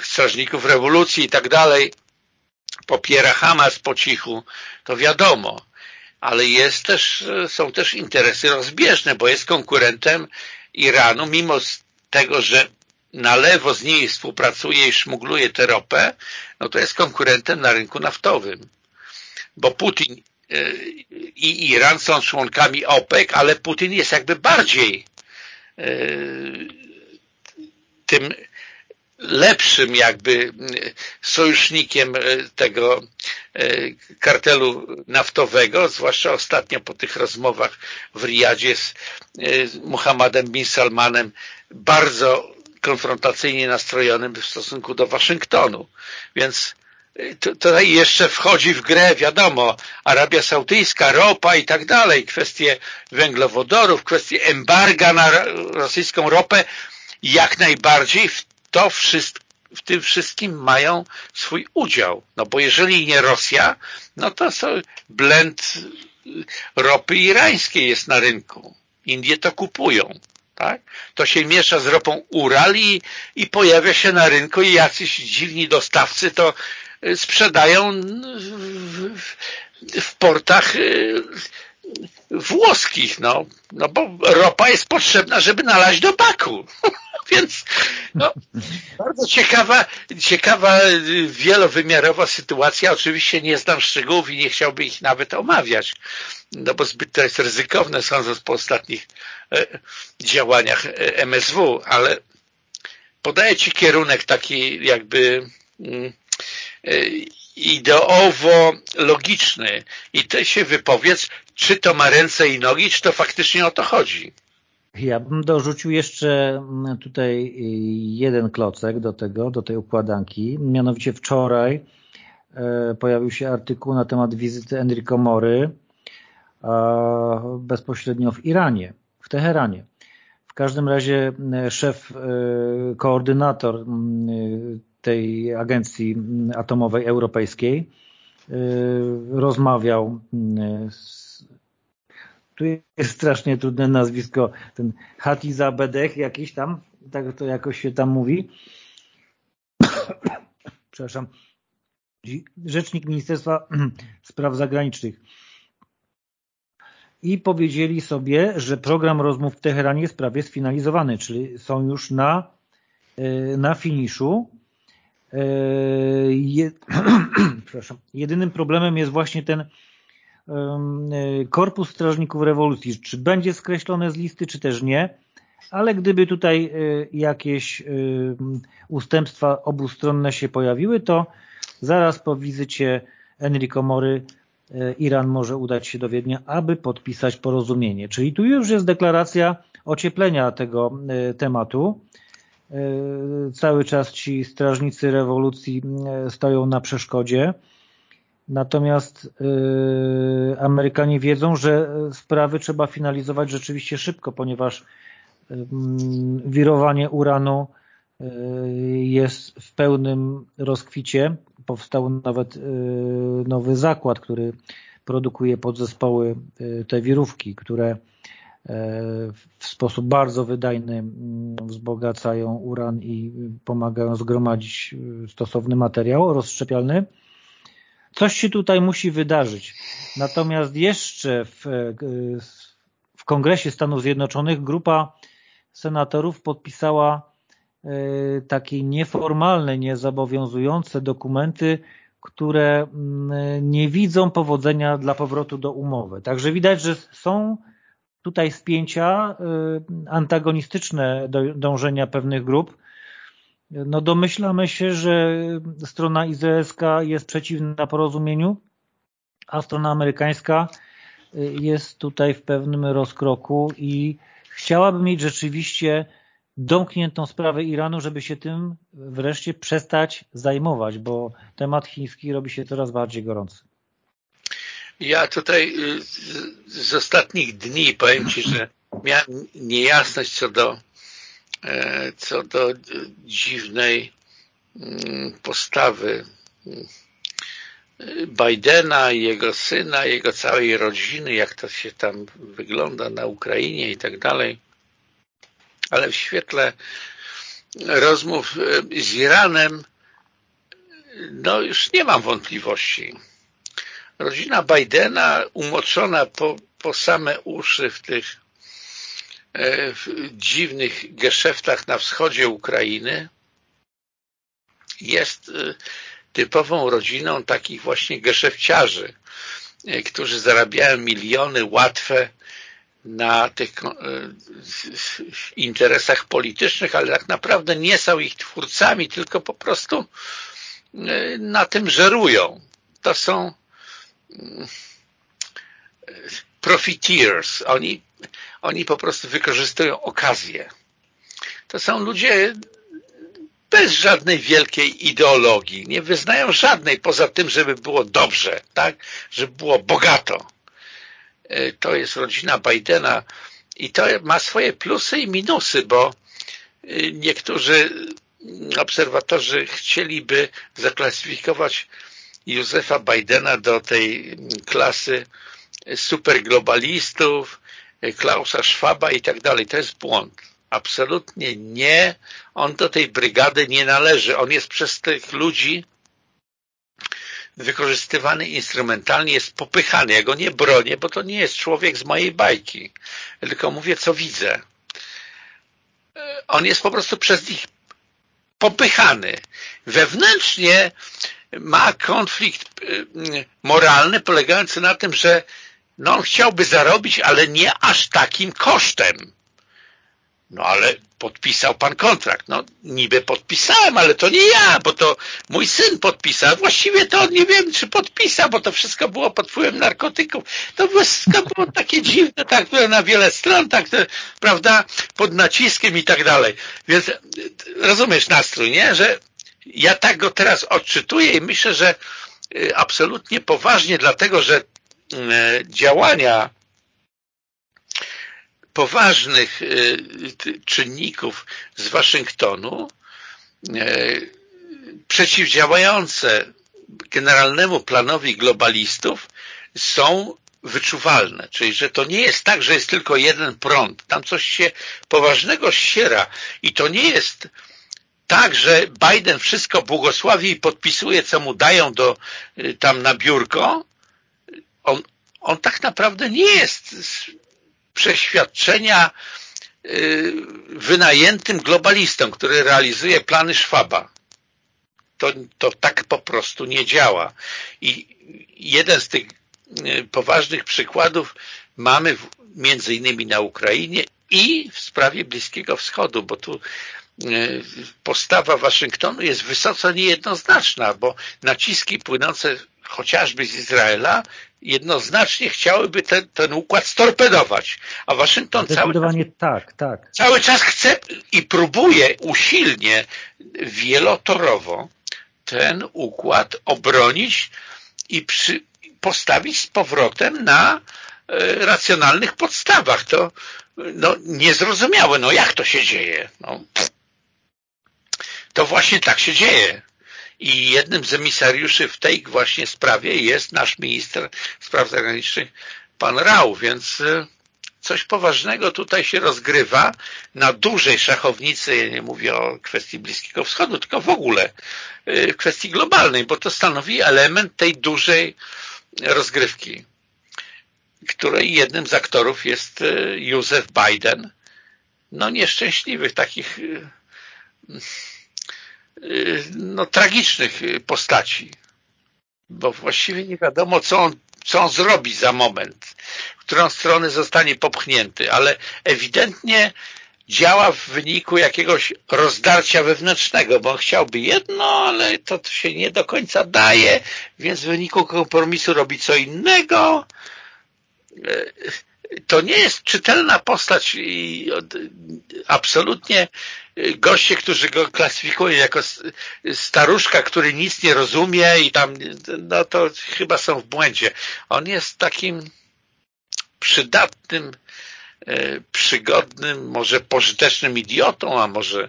strażników rewolucji i tak dalej, popiera Hamas po cichu, to wiadomo. Ale jest też, są też interesy rozbieżne, bo jest konkurentem Iranu, mimo tego, że na lewo z niej współpracuje i szmugluje tę ropę, no to jest konkurentem na rynku naftowym. Bo Putin i Iran są członkami OPEC, ale Putin jest jakby bardziej e, tym lepszym jakby sojusznikiem e, tego e, kartelu naftowego, zwłaszcza ostatnio po tych rozmowach w Riyadzie z Muhammadem bin Salmanem, bardzo konfrontacyjnie nastrojonym w stosunku do Waszyngtonu. Więc tutaj jeszcze wchodzi w grę, wiadomo, Arabia Saudyjska, ropa i tak dalej, kwestie węglowodorów, kwestie embarga na rosyjską ropę, jak najbardziej w to wszystko w tym wszystkim mają swój udział. No bo jeżeli nie Rosja, no to blend ropy irańskiej jest na rynku. Indie to kupują. Tak? To się miesza z ropą Ural i, i pojawia się na rynku i jacyś dziwni dostawcy to sprzedają w, w portach y, włoskich, no, no bo ropa jest potrzebna, żeby nalać do baku. Więc no, bardzo ciekawa, ciekawa, wielowymiarowa sytuacja. Oczywiście nie znam szczegółów i nie chciałbym ich nawet omawiać, no bo zbyt to jest ryzykowne, sądząc po ostatnich e, działaniach e, MSW, ale podaję Ci kierunek taki jakby mm, ideowo-logiczny i ty się wypowiedz, czy to ma ręce i nogi, czy to faktycznie o to chodzi. Ja bym dorzucił jeszcze mm, tutaj jeden klocek do tego, do tej układanki. Mianowicie wczoraj e, pojawił się artykuł na temat wizyty Enrico Mory bezpośrednio w Iranie, w Teheranie. W każdym razie e, szef, koordynator tej agencji atomowej europejskiej y, rozmawiał y, z, tu jest strasznie trudne nazwisko, ten Hatiza Bedech jakiś tam, tak to jakoś się tam mówi. Przepraszam. Rzecznik Ministerstwa Spraw Zagranicznych. i powiedzieli sobie, że program rozmów w Teheranie jest prawie sfinalizowany, czyli są już na, na finiszu. Je, jedynym problemem jest właśnie ten korpus strażników rewolucji. Czy będzie skreślone z listy, czy też nie ale gdyby tutaj y, jakieś y, ustępstwa obustronne się pojawiły, to zaraz po wizycie Enrico Mory y, Iran może udać się do Wiednia, aby podpisać porozumienie. Czyli tu już jest deklaracja ocieplenia tego tematu. Cały czas ci strażnicy rewolucji stoją na przeszkodzie. Natomiast Amerykanie wiedzą, że sprawy trzeba finalizować rzeczywiście szybko, ponieważ wirowanie uranu e, jest w pełnym rozkwicie. Powstał nawet e, nowy zakład, który produkuje podzespoły e, te wirówki, które w sposób bardzo wydajny wzbogacają uran i pomagają zgromadzić stosowny materiał rozszczepialny. Coś się tutaj musi wydarzyć. Natomiast jeszcze w, w Kongresie Stanów Zjednoczonych grupa senatorów podpisała e, takie nieformalne, niezobowiązujące dokumenty, które mm, nie widzą powodzenia dla powrotu do umowy. Także widać, że są tutaj spięcia, e, antagonistyczne dążenia pewnych grup. No domyślamy się, że strona izraelska jest przeciwna porozumieniu, a strona amerykańska e, jest tutaj w pewnym rozkroku i chciałaby mieć rzeczywiście domkniętą sprawę Iranu, żeby się tym wreszcie przestać zajmować, bo temat chiński robi się coraz bardziej gorący. Ja tutaj y, z ostatnich dni powiem Ci, że miałem niejasność co do, e, co do dziwnej mm, postawy Bidena, jego syna, jego całej rodziny, jak to się tam wygląda na Ukrainie i tak dalej. Ale w świetle rozmów e, z Iranem no już nie mam wątpliwości. Rodzina Bidena umoczona po, po same uszy w tych e, w dziwnych geszeftach na wschodzie Ukrainy jest e, typową rodziną takich właśnie geszefciarzy, e, którzy zarabiają miliony łatwe na tych interesach politycznych, ale tak naprawdę nie są ich twórcami, tylko po prostu na tym żerują. To są profiteers. Oni, oni po prostu wykorzystują okazję. To są ludzie bez żadnej wielkiej ideologii, nie wyznają żadnej poza tym, żeby było dobrze, tak, żeby było bogato. E, to jest rodzina Bidena i to ma swoje plusy i minusy, bo e, niektórzy obserwatorzy chcieliby zaklasyfikować Józefa Bidena do tej klasy superglobalistów, Klausa Schwaba i tak dalej. To jest błąd. Absolutnie nie. On do tej brygady nie należy. On jest przez tych ludzi wykorzystywany instrumentalnie, jest popychany. Ja go nie bronię, bo to nie jest człowiek z mojej bajki. Tylko mówię, co widzę. On jest po prostu przez nich popychany. Wewnętrznie ma konflikt y, moralny polegający na tym, że no on chciałby zarobić, ale nie aż takim kosztem. No ale podpisał pan kontrakt. No niby podpisałem, ale to nie ja, bo to mój syn podpisał. Właściwie to on nie wiem, czy podpisał, bo to wszystko było pod wpływem narkotyków. To wszystko było takie dziwne, tak na wiele stron, tak, prawda, pod naciskiem i tak dalej. Więc rozumiesz nastrój, nie? Że ja tak go teraz odczytuję i myślę, że y, absolutnie poważnie, dlatego że y, działania poważnych y, czynników z Waszyngtonu przeciwdziałające generalnemu planowi globalistów są wyczuwalne, czyli że to nie jest tak, że jest tylko jeden prąd, tam coś się poważnego ściera i to nie jest tak, że Biden wszystko błogosławi i podpisuje, co mu dają do, y, tam na biurko, on on tak naprawdę nie jest z przeświadczenia y, wynajętym globalistą, który realizuje plany Szwaba. To, to tak po prostu nie działa. I jeden z tych y, poważnych przykładów mamy między innymi na Ukrainie i w sprawie Bliskiego Wschodu, bo tu postawa Waszyngtonu jest wysoce niejednoznaczna, bo naciski płynące chociażby z Izraela jednoznacznie chciałyby ten, ten układ storpedować. A Waszyngton cały czas, tak, tak. cały czas chce i próbuje usilnie, wielotorowo ten układ obronić i przy, postawić z powrotem na e, racjonalnych podstawach. To no, niezrozumiałe. No jak to się dzieje? No, to właśnie tak się dzieje. I jednym z emisariuszy w tej właśnie sprawie jest nasz minister spraw zagranicznych, pan Rał, więc e, coś poważnego tutaj się rozgrywa na dużej szachownicy, ja nie mówię o kwestii Bliskiego Wschodu, tylko w ogóle w kwestii globalnej, bo to stanowi element tej dużej rozgrywki, której jednym z aktorów jest e, Józef Biden. No nieszczęśliwych, takich no tragicznych postaci, bo właściwie nie wiadomo, co on, co on zrobi za moment, w którą stronę zostanie popchnięty, ale ewidentnie działa w wyniku jakiegoś rozdarcia wewnętrznego, bo on chciałby jedno, ale to się nie do końca daje, więc w wyniku kompromisu robi co innego. To nie jest czytelna postać i absolutnie goście, którzy go klasyfikują jako staruszka, który nic nie rozumie i tam, no to chyba są w błędzie. On jest takim przydatnym E, przygodnym, może pożytecznym idiotą, a może,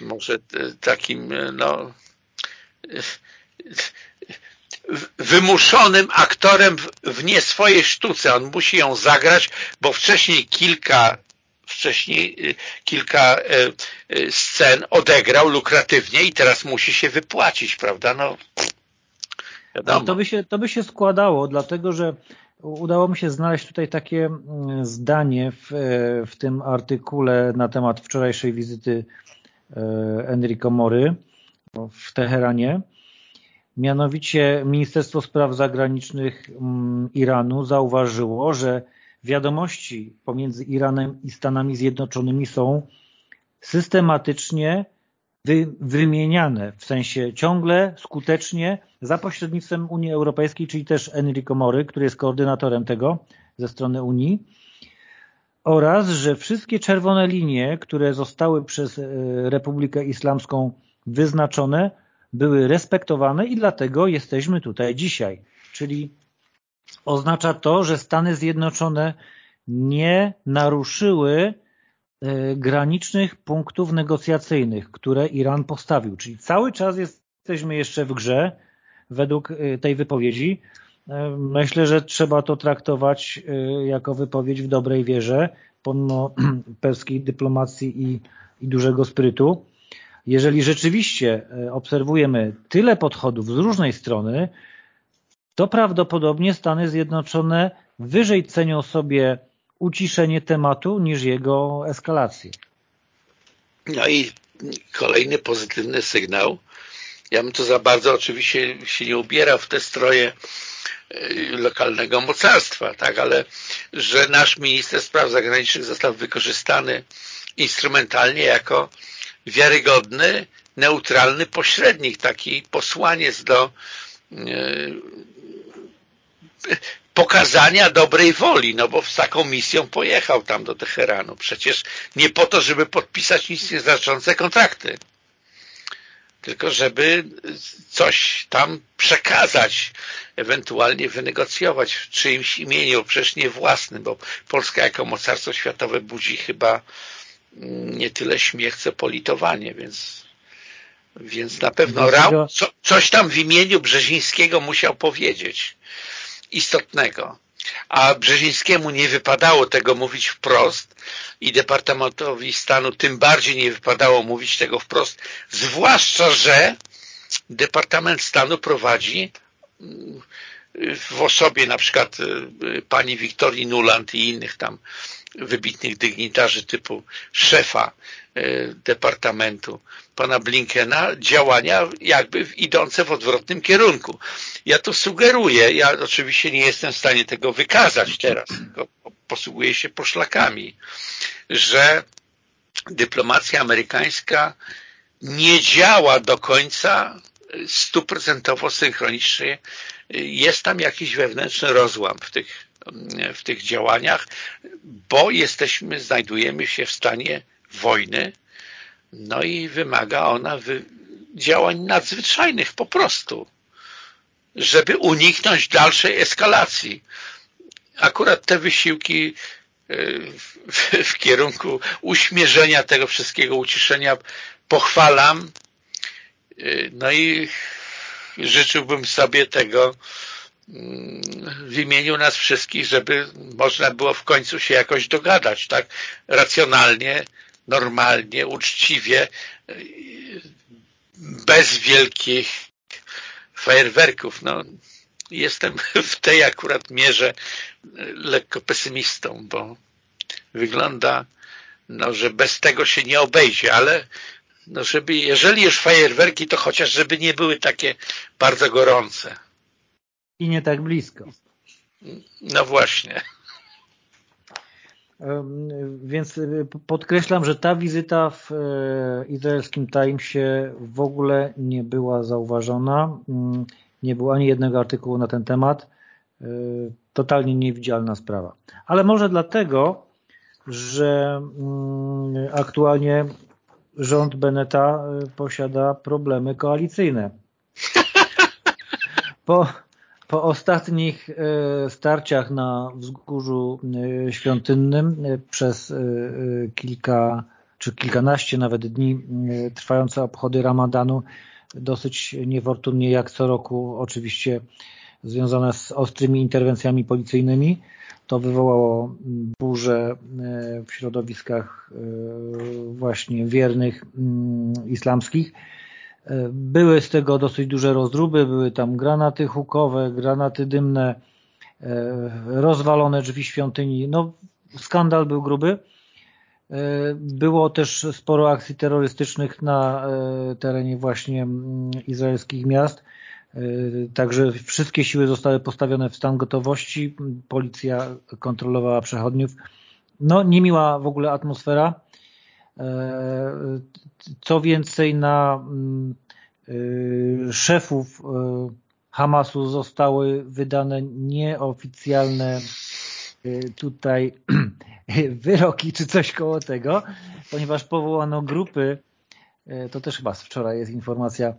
może e, takim e, no, wymuszonym aktorem w nie swojej sztuce. On musi ją zagrać, bo wcześniej kilka wcześniej kilka scen odegrał lukratywnie i teraz musi się wypłacić, prawda? No, to by, się, to by się składało, dlatego że Udało mi się znaleźć tutaj takie mm, zdanie w, e, w tym artykule na temat wczorajszej wizyty e, Enrico Mory w Teheranie. Mianowicie Ministerstwo Spraw Zagranicznych mm, Iranu zauważyło, że wiadomości pomiędzy Iranem i Stanami Zjednoczonymi są systematycznie wy, wymieniane, w sensie ciągle, skutecznie za pośrednictwem Unii Europejskiej, czyli też Enrico Mory, który jest koordynatorem tego ze strony Unii oraz, że wszystkie czerwone linie, które zostały przez e, Republikę Islamską wyznaczone, były respektowane i dlatego jesteśmy tutaj dzisiaj. Czyli oznacza to, że Stany Zjednoczone nie naruszyły E, granicznych punktów negocjacyjnych, które Iran postawił. Czyli cały czas jesteśmy jeszcze w grze według e, tej wypowiedzi. E, myślę, że trzeba to traktować jako wypowiedź w dobrej wierze, pomimo perskiej dyplomacji i, i dużego sprytu. Jeżeli rzeczywiście obserwujemy tyle podchodów z różnej strony, to prawdopodobnie Stany Zjednoczone wyżej cenią sobie uciszenie tematu niż jego eskalację. No i kolejny pozytywny sygnał. Ja bym to za bardzo oczywiście się nie ubierał w te stroje y, lokalnego mocarstwa, tak, ale że nasz minister spraw zagranicznych został wykorzystany instrumentalnie jako wiarygodny, neutralny pośrednik, taki posłaniec do pokazania dobrej woli, no bo z taką misją pojechał tam do Teheranu. Przecież nie po to, żeby podpisać nic nieznaczące kontrakty, tylko żeby coś tam przekazać, ewentualnie wynegocjować w czyimś imieniu, przecież nie własnym, bo Polska jako mocarstwo światowe budzi chyba nie tyle śmiech, co politowanie, więc, więc na pewno Rał co, coś tam w imieniu Brzezińskiego musiał powiedzieć istotnego. A Brzezińskiemu nie wypadało tego mówić wprost i Departamentowi Stanu tym bardziej nie wypadało mówić tego wprost, zwłaszcza, że Departament Stanu prowadzi mm, w osobie na przykład pani Wiktorii Nuland i innych tam wybitnych dygnitarzy typu szefa Departamentu pana Blinkena działania jakby idące w odwrotnym kierunku. Ja to sugeruję, ja oczywiście nie jestem w stanie tego wykazać teraz, tylko posługuję się poszlakami, że dyplomacja amerykańska nie działa do końca stuprocentowo synchronicznie. Jest tam jakiś wewnętrzny rozłam w tych, w tych działaniach, bo jesteśmy, znajdujemy się w stanie wojny, no i wymaga ona działań nadzwyczajnych po prostu, żeby uniknąć dalszej eskalacji. Akurat te wysiłki w, w kierunku uśmierzenia tego wszystkiego, uciszenia pochwalam. No i życzyłbym sobie tego mm, w imieniu nas wszystkich, żeby można było w końcu się jakoś dogadać, tak racjonalnie, normalnie, uczciwie, bez wielkich fajerwerków. No, jestem w tej akurat mierze lekko pesymistą, bo wygląda, no, że bez tego się nie obejdzie, ale no, żeby, jeżeli już fajerwerki, to chociaż żeby nie były takie bardzo gorące. I nie tak blisko. No właśnie. Więc y, podkreślam, że ta wizyta w e, izraelskim Timesie w ogóle nie była zauważona. Mm, nie było ani jednego artykułu na ten temat. E, totalnie niewidzialna sprawa. Ale może dlatego, że mm, aktualnie rząd Beneta e, posiada problemy koalicyjne. Po, po ostatnich e, starciach na wzgórzu e, świątynnym e, przez kilka czy kilkanaście nawet dni trwające obchody ramadanu dosyć niefortunnie jak co roku oczywiście związane z ostrymi interwencjami policyjnymi to wywołało burze w środowiskach właśnie wiernych mm, islamskich były z tego dosyć duże rozdruby, były tam granaty hukowe, granaty dymne, e, rozwalone drzwi świątyni. No, skandal był gruby. E, było też sporo akcji terrorystycznych na e, terenie właśnie mm, izraelskich miast. Także wszystkie siły zostały postawione w stan gotowości. Policja kontrolowała przechodniów. No, niemiła w ogóle atmosfera. Co więcej, na mm, y, szefów y, Hamasu zostały wydane nieoficjalne y, tutaj wyroki czy coś koło tego, ponieważ powołano grupy, to też chyba wczoraj jest informacja,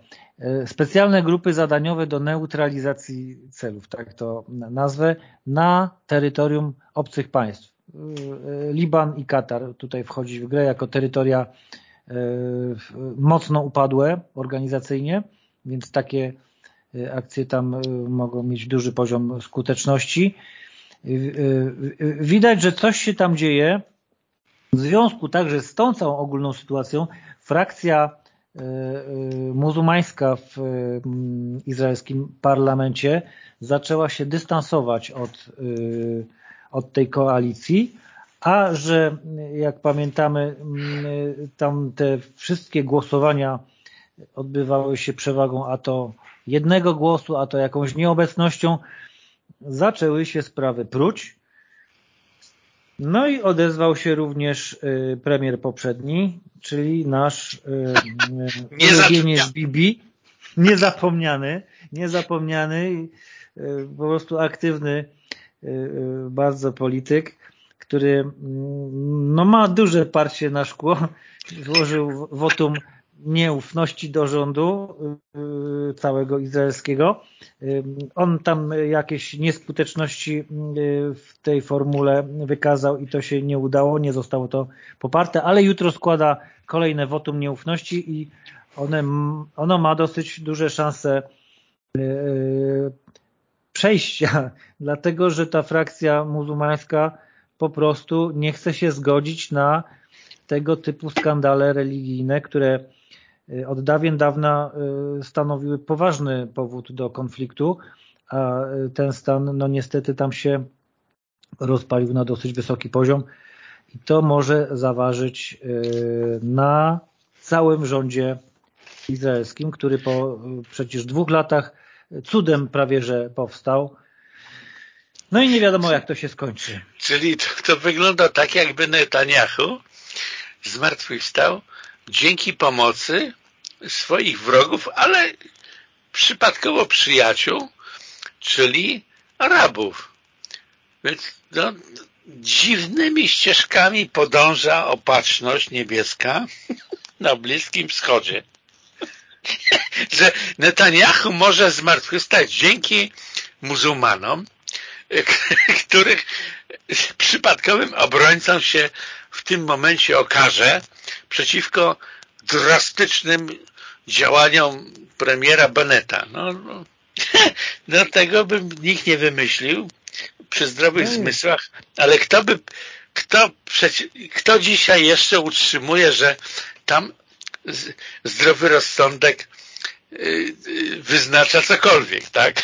specjalne grupy zadaniowe do neutralizacji celów, tak to nazwę, na terytorium obcych państw. Liban i Katar tutaj wchodzi w grę jako terytoria e, mocno upadłe organizacyjnie, więc takie e, akcje tam mogą mieć duży poziom skuteczności. Widać, że coś się tam dzieje. W związku także z tą całą ogólną sytuacją frakcja muzułmańska w izraelskim parlamencie zaczęła się dystansować od od tej koalicji, a że jak pamiętamy tam te wszystkie głosowania odbywały się przewagą a to jednego głosu, a to jakąś nieobecnością, zaczęły się sprawy pruć. No i odezwał się również y, premier poprzedni, czyli nasz y, ulubieniec Bibi, niezapomniany, niezapomniany, y, po prostu aktywny bardzo polityk, który mm, no, ma duże parcie na szkło, złożył wotum nieufności do rządu y, całego izraelskiego. On tam jakieś nieskuteczności w tej formule wykazał i to się nie udało, nie zostało to poparte, ale jutro składa kolejne wotum nieufności i one, ono ma dosyć duże szanse przejścia, dlatego że ta frakcja muzułmańska po prostu nie chce się zgodzić na tego typu skandale religijne, które y, od dawien dawna y, stanowiły poważny powód do konfliktu, a ten stan no niestety tam się rozpalił na dosyć wysoki poziom i to może zaważyć na całym rządzie izraelskim, który po przecież dwóch latach cudem prawie że powstał. No i nie wiadomo jak to się skończy. Czyli to, to wygląda tak jakby Netanyahu zmartwychwstał dzięki pomocy swoich wrogów, ale przypadkowo przyjaciół, czyli Arabów. Więc no, dziwnymi ścieżkami podąża opatrzność niebieska na Bliskim Wschodzie. Że Netanyahu może zmartwychwstać dzięki muzułmanom, których przypadkowym obrońcą się w tym momencie okaże przeciwko drastycznym działaniom premiera Beneta. No, no, no tego by nikt nie wymyślił przy zdrowych no zmysłach, ale kto by kto, kto dzisiaj jeszcze utrzymuje, że tam zdrowy rozsądek y, y, wyznacza cokolwiek, tak?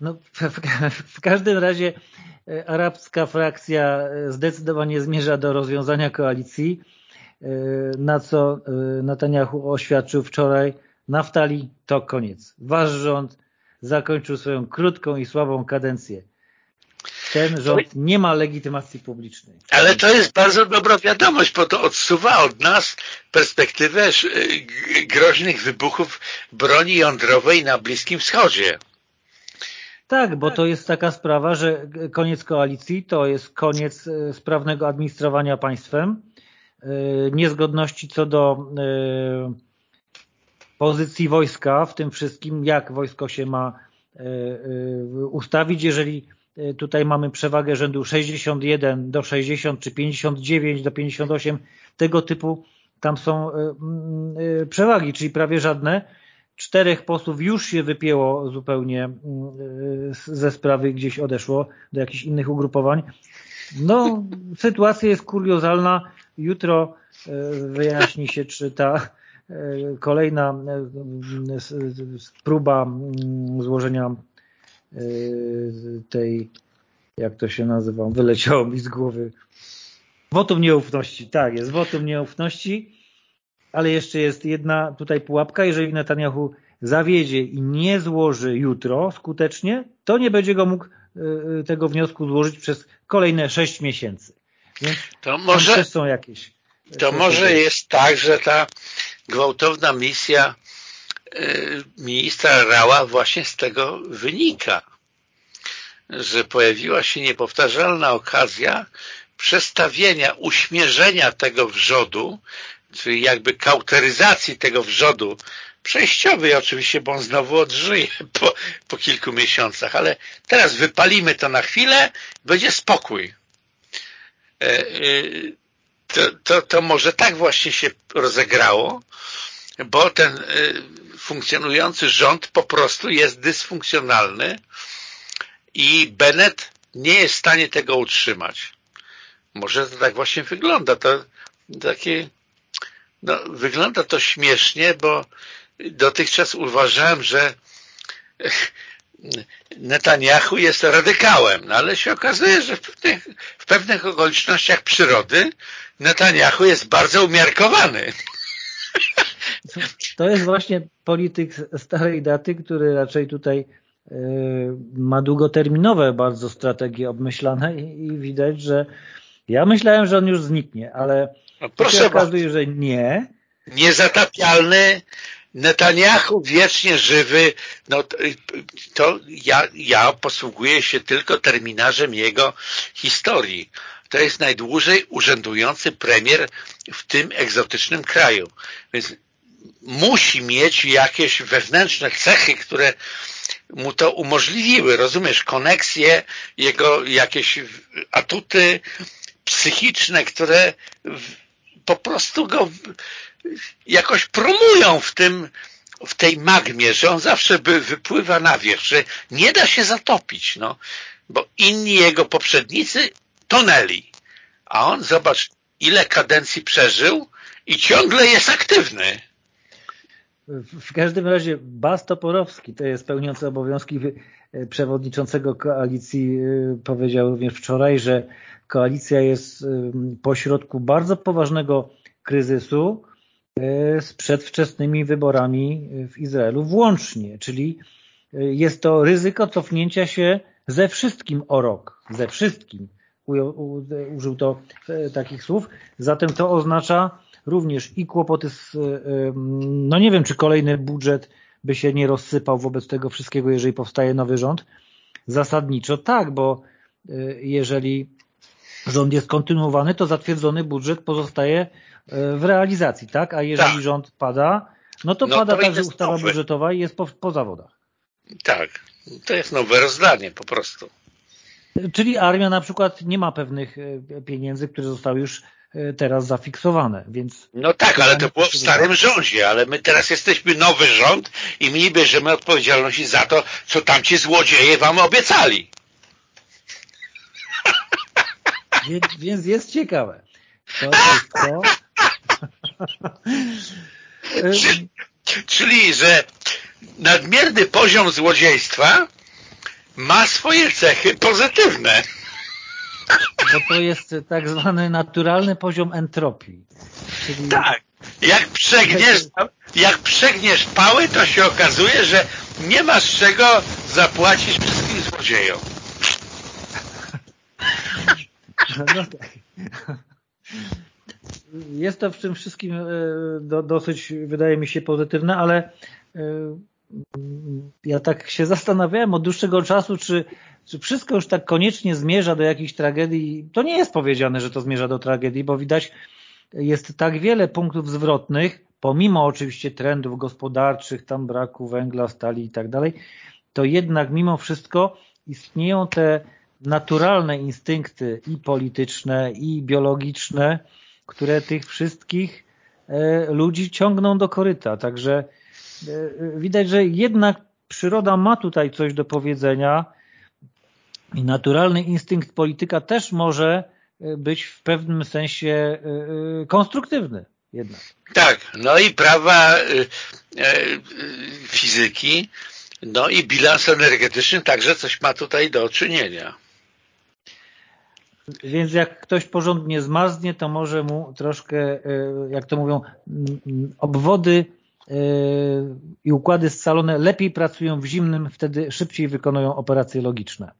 No, w, w każdym razie e, arabska frakcja e, zdecydowanie zmierza do rozwiązania koalicji, e, na co Netanyahu oświadczył wczoraj Naftali to koniec. Wasz rząd zakończył swoją krótką i słabą kadencję. Ten rząd nie ma legitymacji publicznej. Ale to jest bardzo dobra wiadomość, bo to odsuwa od nas perspektywę groźnych wybuchów broni jądrowej na Bliskim Wschodzie. Tak, bo to jest taka sprawa, że koniec koalicji to jest koniec e, sprawnego administrowania państwem, e, niezgodności co do pozycji wojska w tym wszystkim, jak wojsko się ma ustawić, jeżeli tutaj mamy przewagę rzędu 61 do 60 czy 59 do 58, tego typu tam są przewagi, czyli prawie żadne, czterech posłów już się wypięło zupełnie mm, ze sprawy, gdzieś odeszło do jakichś innych ugrupowań. No, sytuacja jest kuriozalna. Jutro e, wyjaśni się, czy ta e, kolejna e, próba mm, złożenia tej, jak to się nazywa, wyleciało mi z głowy, wotum nieufności. Tak, jest wotum nieufności ale jeszcze jest jedna tutaj pułapka. Jeżeli Netanyahu zawiedzie i nie złoży jutro skutecznie, to nie będzie go mógł y, y, tego wniosku złożyć przez kolejne sześć miesięcy. Więc to może są jakieś. To może jest tak, że ta gwałtowna misja y, ministra Rała właśnie z tego wynika, że pojawiła się niepowtarzalna okazja przestawienia, uśmierzenia tego wrzodu czyli jakby kauteryzacji tego wrzodu przejściowej oczywiście, bo on znowu odżyje po, po kilku miesiącach, ale teraz wypalimy to na chwilę, będzie spokój. E, e, to, to, to może tak właśnie się rozegrało, bo ten e, funkcjonujący rząd po prostu jest dysfunkcjonalny i Bennett nie jest w stanie tego utrzymać. Może to tak właśnie wygląda. To takie no, wygląda to śmiesznie, bo dotychczas uważałem, że Netanyahu jest radykałem, no ale się okazuje, że w pewnych, w pewnych okolicznościach przyrody Netanyahu jest bardzo umiarkowany. To jest właśnie polityk starej daty, który raczej tutaj y, ma długoterminowe bardzo strategie obmyślane i, widać, że ja myślałem, że on już zniknie, ale no proszę się okazuje, że nie. Niezatapialny, Netanyahu wiecznie żywy, no to ja, ja posługuję się tylko terminarzem jego historii. To jest najdłużej urzędujący premier w tym egzotycznym kraju. Więc musi mieć jakieś wewnętrzne cechy, które mu to umożliwiły, rozumiesz, koneksje, jego jakieś atuty psychiczne, które po prostu go jakoś promują w tym w tej magmie, że on zawsze by wypływa na wierzch, że nie da się zatopić, no, bo inni jego poprzednicy tonęli, a on, zobacz, ile kadencji przeżył i ciągle jest aktywny. w każdym razie Bas Toporowski, to jest pełniący obowiązki przewodniczącego koalicji, powiedział również wczoraj, że koalicja jest pośrodku bardzo poważnego kryzysu z przedwczesnymi wyborami w Izraelu włącznie, czyli jest to ryzyko cofnięcia się ze wszystkim o rok, ze wszystkim. Użył to takich słów. Zatem to oznacza również i kłopoty z, no nie wiem, czy kolejny budżet by się nie rozsypał wobec tego wszystkiego, jeżeli powstaje nowy rząd. Zasadniczo tak, bo jeżeli rząd jest kontynuowany, to zatwierdzony budżet pozostaje w realizacji, tak? A jeżeli tak. rząd pada, no to no, pada to także ustawa budżetowa i jest po, po zawodach. Tak, to jest nowe rozdanie po prostu. Czyli armia na przykład nie ma pewnych e, pieniędzy, które zostały już e, teraz zafiksowane, więc... No tak, ale to było w starym rządzie, ale my teraz jesteśmy nowy rząd i my bierzemy odpowiedzialność za to, co tamci złodzieje wam obiecali. Więc, więc jest ciekawe. To jest to. czyli, czyli, że nadmierny poziom złodziejstwa ma swoje cechy pozytywne. Bo to jest tak zwany naturalny poziom entropii. Czyli... Tak. Jak przegniesz, jak przegniesz pały, to się okazuje, że nie masz czego zapłacić wszystkim złodziejom. No tak. Jest to w tym wszystkim e, do, dosyć, wydaje mi się, pozytywne, ale e, ja tak się zastanawiałem od dłuższego czasu, czy, czy wszystko już tak koniecznie zmierza do jakiejś tragedii. To nie jest powiedziane, że to zmierza do tragedii, bo widać, jest tak wiele punktów zwrotnych, pomimo oczywiście trendów gospodarczych, tam braku węgla, stali i tak dalej, to jednak mimo wszystko istnieją te naturalne instynkty i polityczne, i biologiczne, które tych wszystkich e, ludzi ciągną do koryta. Także widać, że jednak przyroda ma tutaj coś do powiedzenia i naturalny instynkt polityka też może e, być w pewnym sensie konstruktywny jednak. Tak, no i prawa fizyki, no i bilans energetyczny także coś ma tutaj do czynienia. Więc jak ktoś porządnie zmarznie, to może mu troszkę, e, jak to mówią, obwody e, i układy scalone lepiej pracują w zimnym, wtedy szybciej wykonują operacje logiczne.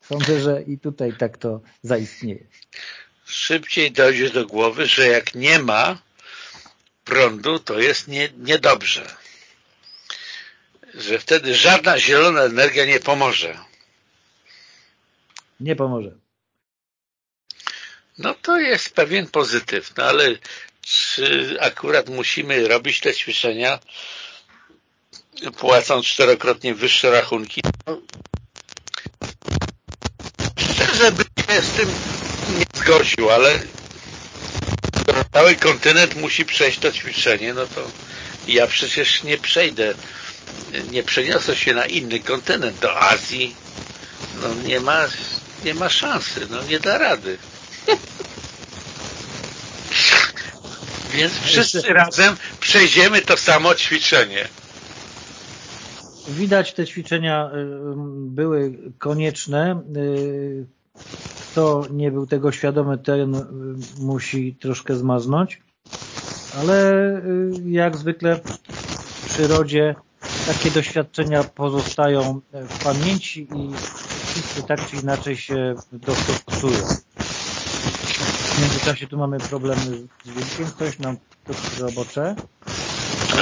Sądzę, że i tutaj tak to zaistnieje. Szybciej dojdzie do głowy, że jak nie ma prądu, to jest nie, niedobrze. Że wtedy żadna zielona energia nie pomoże. Nie pomoże. No to jest pewien pozytyw, no ale czy akurat musimy robić te ćwiczenia płacąc czterokrotnie wyższe rachunki? No, szczerze bym się z tym nie zgodził, ale cały kontynent musi przejść to ćwiczenie, no to ja przecież nie przejdę, nie przeniosę się na inny kontynent, do Azji, no nie ma, nie ma szansy, no nie da rady. Więc wszyscy razem przejdziemy to samo ćwiczenie. Widać te ćwiczenia y, były konieczne. Y, kto nie był tego świadomy, ten y, musi troszkę zmaznąć. Ale jak zwykle w przyrodzie takie doświadczenia pozostają w pamięci i wszyscy tak czy inaczej się dostosują. W międzyczasie tu mamy problemy z dźwiękiem. Ktoś nam to robocze.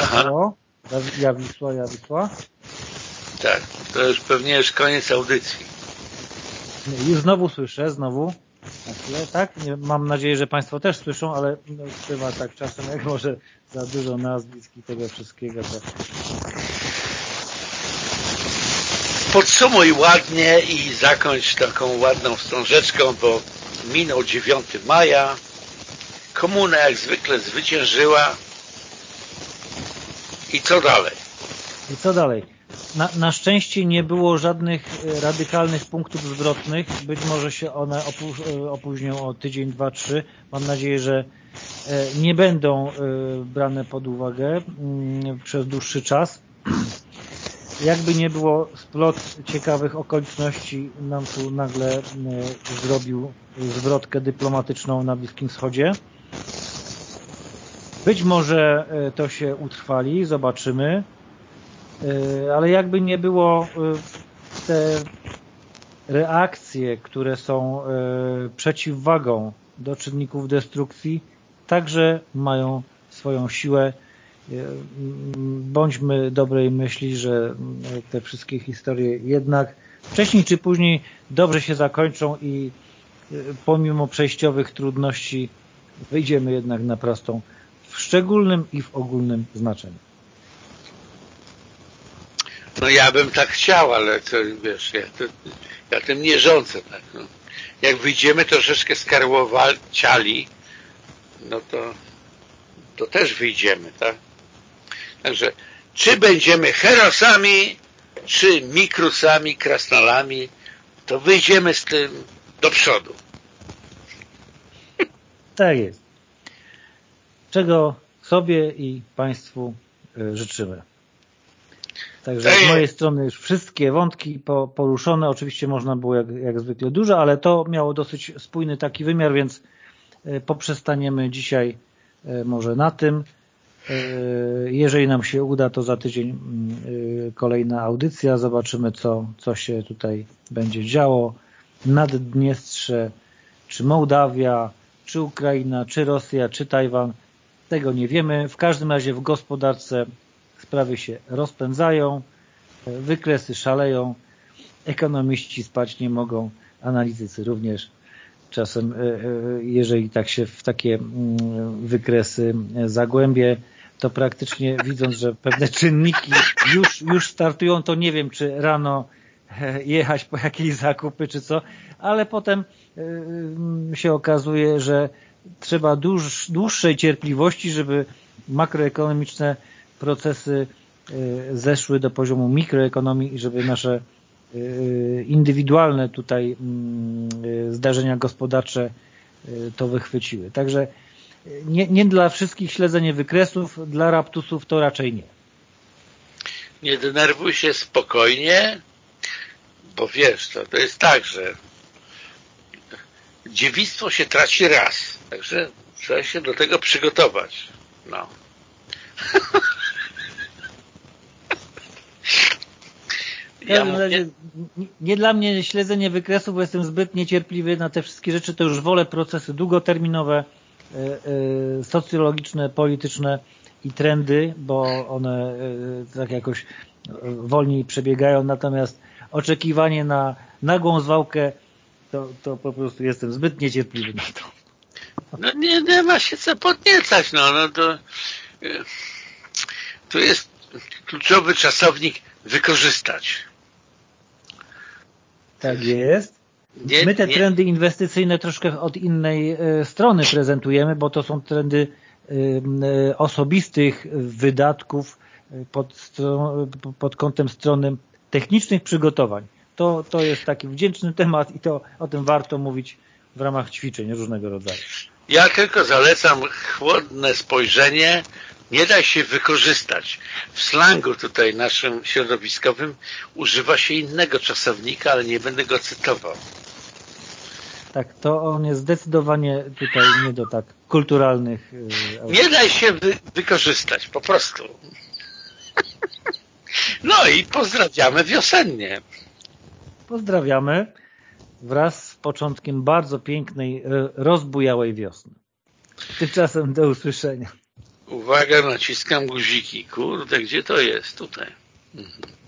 Aha. Ja Wisła, ja Wisła. Tak, to już pewnie jest koniec audycji. Już znowu słyszę, znowu. tak? Nie, mam nadzieję, że Państwo też słyszą, ale no, chyba tak czasem, jak może za dużo nazwisk i tego wszystkiego. To... Podsumuj ładnie i zakończ taką ładną wstążeczką, bo minął 9 maja, komuna jak zwykle zwyciężyła i co dalej? I co dalej? na, na, szczęście nie było żadnych e, radykalnych punktów zwrotnych. Być może się one e, opóźnią o tydzień, dwa, trzy. Mam nadzieję, że nie będą brane pod uwagę mm, przez dłuższy czas. Jakby nie było, splot ciekawych okoliczności nam tu nagle zrobił zwrotkę dyplomatyczną na Bliskim Wschodzie. Być może to się utrwali, zobaczymy. E, ale jakby nie było e, te reakcje, które są e, przeciwwagą do czynników destrukcji, także mają swoją siłę. Bądźmy dobrej myśli, że te wszystkie historie jednak wcześniej czy później dobrze się zakończą i pomimo przejściowych trudności wyjdziemy jednak na prostą w szczególnym i w ogólnym znaczeniu. No ja bym tak chciał, ale to wiesz, ja, to, ja tym nie rządzę. Tak, no. Jak wyjdziemy troszeczkę skarłowali, no to, to też wyjdziemy, tak? Także czy będziemy herosami, czy mikrusami, krasnalami, to wyjdziemy z tym do przodu. Tak jest. Czego sobie i Państwu e, życzymy. Także z mojej strony już wszystkie wątki po, poruszone. Oczywiście można było jak, jak zwykle dużo, ale to miało dosyć spójny taki wymiar, więc e, poprzestaniemy dzisiaj e, może na tym. E, jeżeli nam się uda, to za tydzień mm, kolejna audycja. Zobaczymy, co, co się tutaj będzie działo. Naddniestrze, czy Mołdawia, czy Ukraina, czy Rosja, czy Tajwan. Tego nie wiemy. W każdym razie w gospodarce sprawy się rozpędzają, wykresy szaleją, ekonomiści spać nie mogą, analitycy również. Czasem, e, e, jeżeli tak się w takie mm, wykresy zagłębie, to praktycznie widząc, że pewne czynniki już, już startują, to nie wiem, czy rano e, jechać po jakieś zakupy, czy co, ale potem się okazuje, że trzeba dłuż, dłuższej cierpliwości, żeby makroekonomiczne procesy y, zeszły do poziomu mikroekonomii i żeby nasze indywidualne tutaj mm, zdarzenia gospodarcze to wychwyciły. Także nie, nie dla wszystkich śledzenie wykresów, dla raptusów to raczej nie. Nie denerwuj się spokojnie, bo wiesz, to, to jest tak, że dziewictwo się traci raz, także trzeba się do tego przygotować. No. Ja razie, nie, nie dla mnie śledzenie wykresu, bo jestem zbyt niecierpliwy na te wszystkie rzeczy, to już wolę procesy długoterminowe, socjologiczne, polityczne i trendy, bo one e, tak jakoś wolniej przebiegają, natomiast oczekiwanie na nagłą zwałkę to, to po prostu jestem zbyt niecierpliwy na to. No nie, nie ma się co podniecać, no, no to tu jest kluczowy czasownik wykorzystać. Tak jest. My te trendy inwestycyjne troszkę od innej e, strony prezentujemy, bo to są trendy e, e, osobistych wydatków pod, pod kątem strony technicznych przygotowań. To, to jest taki wdzięczny temat i to o tym warto mówić w ramach ćwiczeń różnego rodzaju. Ja tylko zalecam chłodne spojrzenie nie da się wykorzystać. W slangu tutaj naszym środowiskowym używa się innego czasownika, ale nie będę go cytował. Tak, to on jest zdecydowanie tutaj nie do tak kulturalnych... Yy, nie da się wy wykorzystać, po prostu. No i pozdrawiamy wiosennie. Pozdrawiamy wraz z początkiem bardzo pięknej, e, rozbujałej wiosny. Tymczasem do usłyszenia. Uwaga, naciskam guziki. Kurde, gdzie to jest? Tutaj. Mhm.